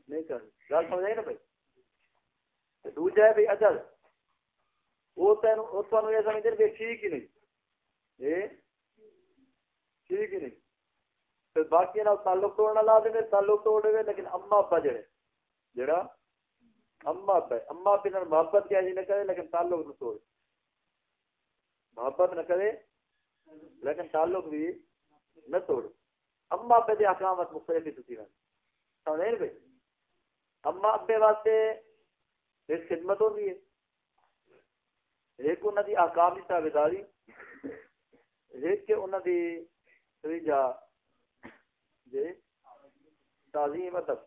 نہیں کرنی گل سمجھ آئی نا بھائی؟ دوجا ہے بھائی اجل وہ تین تمہیں یہ سمجھتے ہیں ٹھیک ہی نہیں۔ یہ ٹھیک ہی نہیں۔ پھر باقی نہ تعلق توڑنا لا دیں تعلق توڑ دے لیکن اما ابا جڑے۔ جڑا؟ اما ابا اما ابا نال محبت کیا جی نہ کرے، لیکن تعلق نہ توڑے۔ محبت نہ کرے، لیکن تعلق بھی نہ توڑے۔ اما ابا دے احکامات مختلف ہی تھی سمجھ بھائی؟ اما ابے واسطے ایک خدمت ہوتی ہے۔ ایک انہوں دی احکام کی تابعداری، ایک کہ انہوں دی تریجا جی تعظیم ادب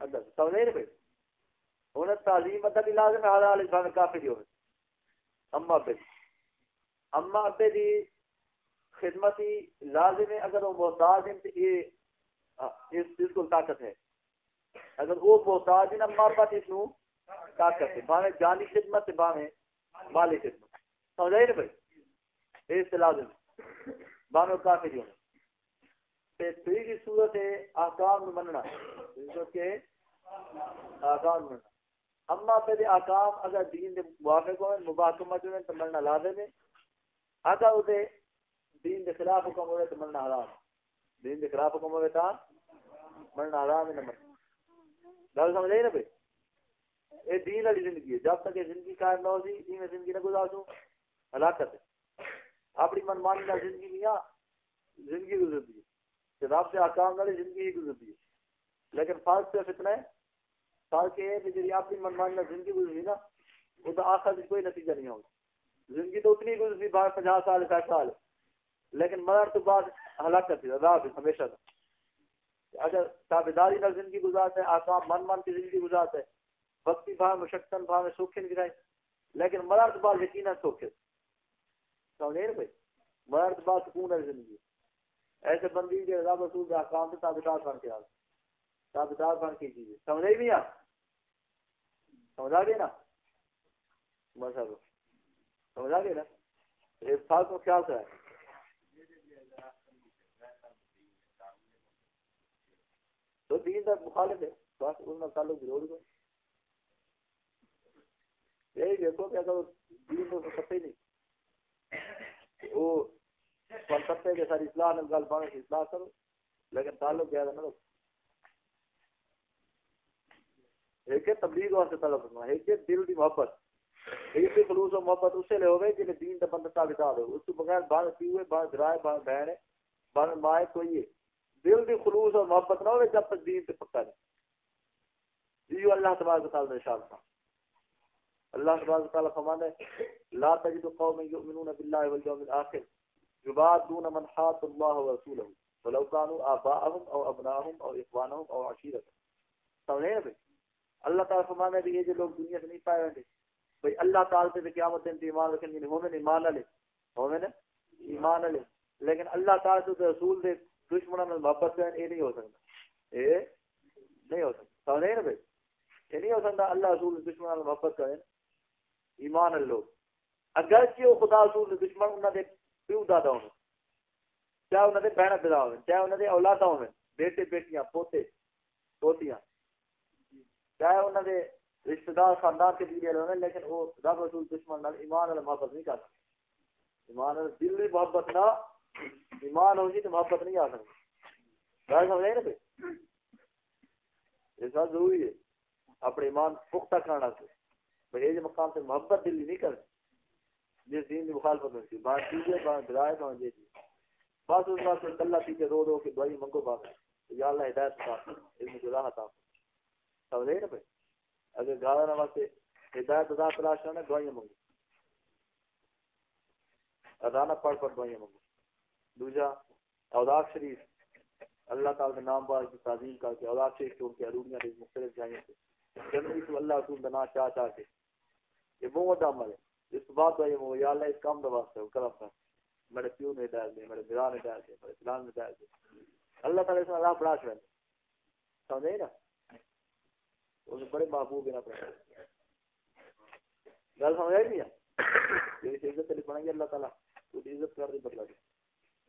ادب سمجھے نہیں بھائی انہیں تعظیم ادب ہی لازم ہے حال انسان کافی دی ہوئے اما ابے اما ابے دی خدمت ہی لازم ہے، اگر وہ محتاج ہیں تو یہ اس چیز کو طاقت ہے۔ اگر وہ محتاج جی ہیں اما ابا اس نو طاقت ہے باہیں جانی خدمت ہے مالی خدمت۔ سمجھے نہیں بھائی؟ اس لازم باہیں کافی دی ہوئے تیسری صورت ہے آکام مننا۔ کے آکام مننا۔ اما پہ آکام اگر دین دے موافق ہوئے مباحکمہ جو ہے تو مننا لازم ہے۔ اگر اسے دین دے خلاف حکم ہوئے تو مننا حرام۔ دین دے خلاف حکم ہوئے تو مننا حرام ہے نہ مننا۔ گل سمجھ آئی نا بھائی؟ یہ دین والی زندگی ہے۔ جب تک یہ زندگی قائم نہ ہوتی دین میں زندگی نہ گزار دوں ہلاکت ہے۔ اپنی منمانی نہ زندگی نہیں زندگی گزرتی ہے۔ رب سے آکام والی زندگی ہی گزرتی ہے۔ لیکن فرض صرف اتنا ہے، فرض یہ ہے کہ جی اپنی منمانی نہ زندگی گزری نا، وہ تو آخر کوئی نتیجہ نہیں ہوگا زندگی تو اتنی گزری بار پچاس سال، ساٹھ سال۔ لیکن مرر تو بعد ہلاکت ہے، عذاب ہمیشہ تھا اگر تابیداری نہ زندگی گزارتے ہیں آکام من من کی زندگی گزارتے ہیں۔ وقتی بھاؤ مشکن بھاؤ میں سوکھے گرائے لیکن مرر تو بعد یقینا سوکھے۔ سمجھے بھائی؟ مرر تو بعد سکون ہے زندگی۔ ایسے بندی کے رضا رسول کے احکام سے تابدار بن کے آ تابدار بن کے کیجیے سمجھے بھی آپ سمجھا گئے نا؟ مسا سمجھا گئے نا؟ ایک کو خیال سے ہے تو دین کا مخالف ہے، بس اس میں تعلق ضرور کو یہی دیکھو کہ اگر دین کو پتہ ہی نہیں، وہ فلسفے کے ساری اصلاح نے گل بنے اصلاح کرو، لیکن تعلق کیا ہے نا ایک ہے تبلیغ واسطے طلب کرنا ایک ہے دل دی محبت۔ ایک ہے خلوص و محبت اسے لے ہوئے جنہیں دین دا بندہ تابعدار ہو اس تو بغیر بان پیوے بان درائے بان بہن ہے بان مائے کوئی ہے۔ دل دی خلوص اور محبت نہ ہوئے، جب تک دین سے پکا نہیں۔ یہ اللہ تبارک تعالی نے ارشاد تھا اللہ تبارک تعالی فرمانے، لا تجد قوم يؤمنون بالله واليوم الاخر يبادون من حاد الله ورسوله ولو كانوا اباءهم او ابناءهم او اخوانهم او عشيرتهم سمجھے بھائی؟ اللہ تعالی فرمانے بھی یہ جو لوگ دنیا سے نہیں پائے ہوئے بھائی اللہ تعالی سے قیامت دن ایمان رکھیں گے مومن ایمان والے مومن ایمان والے لیکن اللہ تعالی سے رسول دے دشمنوں میں محبت کریں یہ نہیں ہو سکتا یہ نہیں ہو سکتا سمجھے نا بھائی؟ یہ نہیں ہو سکتا اللہ رسول دشمنوں میں محبت کریں ایمان لوگ اگر کہ وہ خدا رسول دشمن انہوں نے پیو دادا ہوں چاہے انہوں نے بہن بدا ہو چاہے انہوں نے اولادا ہو بیٹے بیٹیاں، پوتے، پوتیاں، چاہے انہوں نے رشتہ دار، خاندان کے دیے ہونے لیکن وہ رب رسول دشمن نال ایمان والا محبت نہیں کر سکتے ایمان والا دل محبت نہ ایمان ہوگی تو محبت نہیں آ سکتی۔ گل سمجھ نا بھائی؟ یہ سب ضروری ہے۔ اپنے ایمان پختہ کرنا سے۔ بھائی، یہ مقام سے محبت دلی نہیں کرنی جس دین کی مخالفت ہوتی بات کیجیے بات درائے بات دے دیجیے بس اس بات سے اللہ پیچھے رو رو کے دعائی منگو بات۔ یا اللہ ہدایت کا علم کی راحت سمجھے نا بھائی؟ اگر گھر واسطے ہدایت ادا تلاش کرنا دعائیاں منگو۔ ادانا پڑھ پڑھ دعائیاں منگو۔ دوسرا اوداق شریف۔ اللہ تعالی کے نام بار کی تعظیم کر کے اوداق شریف کے ان کے اروڑیاں کے مختلف جائیں سے جنگی تو اللہ رسول کا چاہ چاہ کے۔ یہ بہت بڑا عمل ہے۔ اس بات کا یہ یا اللہ اس کام کا واسطہ ہے کرم کر میرے پیو نے ہدایت دے میرے برا نے ہدایت دے میرے فلان نے ہدایت دے اللہ تعالی سے اللہ بڑا شوین سمجھے نا؟ انہیں بڑے محبوب ہیں اپنے۔ گل سمجھ آئی نہیں ہے؟ یہ عزت علی بنائیں گے اللہ تعالیٰ۔ تو عزت کر دے بدلا دے۔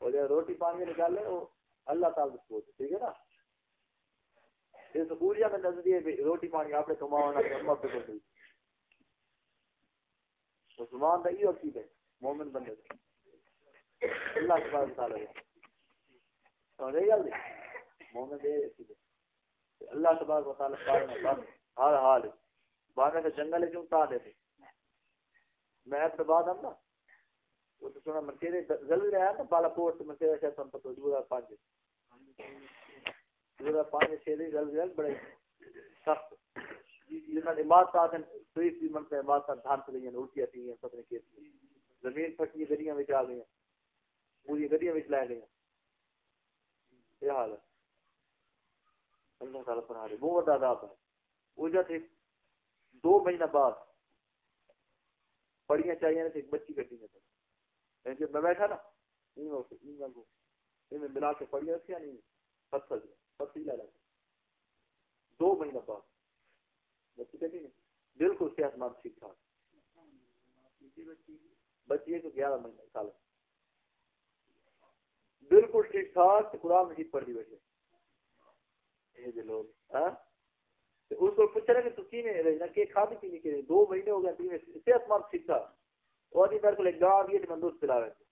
اور روٹی پانی نکال لے وہ اللہ تعالی کو ٹھیک ہے نا؟ یہ سکولیا میں نظریے روٹی پانی آپ نے کماؤنا اما پہ کو مسلمان کا یہ عقید ہے، مومن بندے اللہ سبحانہ تعالی سمجھے گل؟ مومن دے عقید اللہ تبارک و تعالی پاک نے ہر حال بانے سے جنگل کیوں تا دے؟ میں تو بعد ہم نا وہ تو سنا رہا نا بالا کوٹ میں سے ایسا سن پتہ دو ہزار پانچ دو ہزار پانچ چھ بڑے سخت دھان ہیں پتہ نہیں زمین پھٹی آ گئی پوری گڑیاں میں لائے گئی یہ حال ہے اللہ تعالیٰ بہت بڑا عذاب ہے دو مہینہ بعد پڑھیاں چاہیے ایک بچی کٹی یعنی جب میں بیٹھا نا یعنی یعنی میں ملا کے پڑھیا رکھیا نہیں پتھر پتھر لا دو مہینہ بعد۔ بچی کٹی نہیں، بالکل صحت مند، ٹھیک ٹھاک۔ بچی ہے تو گیارہ مہینہ، سال۔ بالکل ٹھیک ٹھاک قرآن مجید پڑھ دی بیٹھے۔ یہ لوگ ہاں؟ اس کو پوچھ رہے کہ تو کی نہیں رہی کہ کھا بھی پینی کے دو مہینے ہو گئے صحت مند، ٹھیک تھا اور نہیں میرے کو ایک گاہ بھی ہے دوست رہے تھے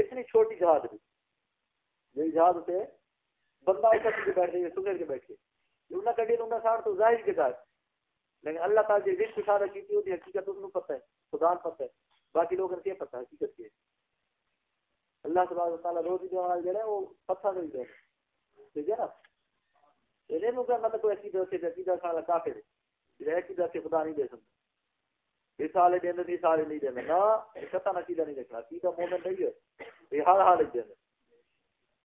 اتنی چھوٹی جہاز بھی یہ جہاز ہوتے بندہ اوپر سے بیٹھ گئے سکر کے بیٹھ کے انہیں کٹی انہیں ساڑھ تو ظاہر کے ساتھ۔ لیکن اللہ تعالیٰ جی رشت اشارہ کی تھی حقیقت اس پتہ ہے۔ خدا پتہ ہے۔ باقی لوگوں نے پتہ ہے، حقیقت کی ہے۔ اللہ سبحانہ تعالیٰ روزی جو ہے وہ پتھر نہیں دے ٹھیک ہے نا؟ یہ مطلب کوئی ایسی دوستی عقیدہ سال کافر ہے۔ عقیدہ سے خدا نہیں دے سکتا۔ یہ سال دیں یہ سال نہیں دینا نہ ستا عقیدہ نہیں دیکھنا عقیدہ مومن نہیں ہے یہ ہر حال دین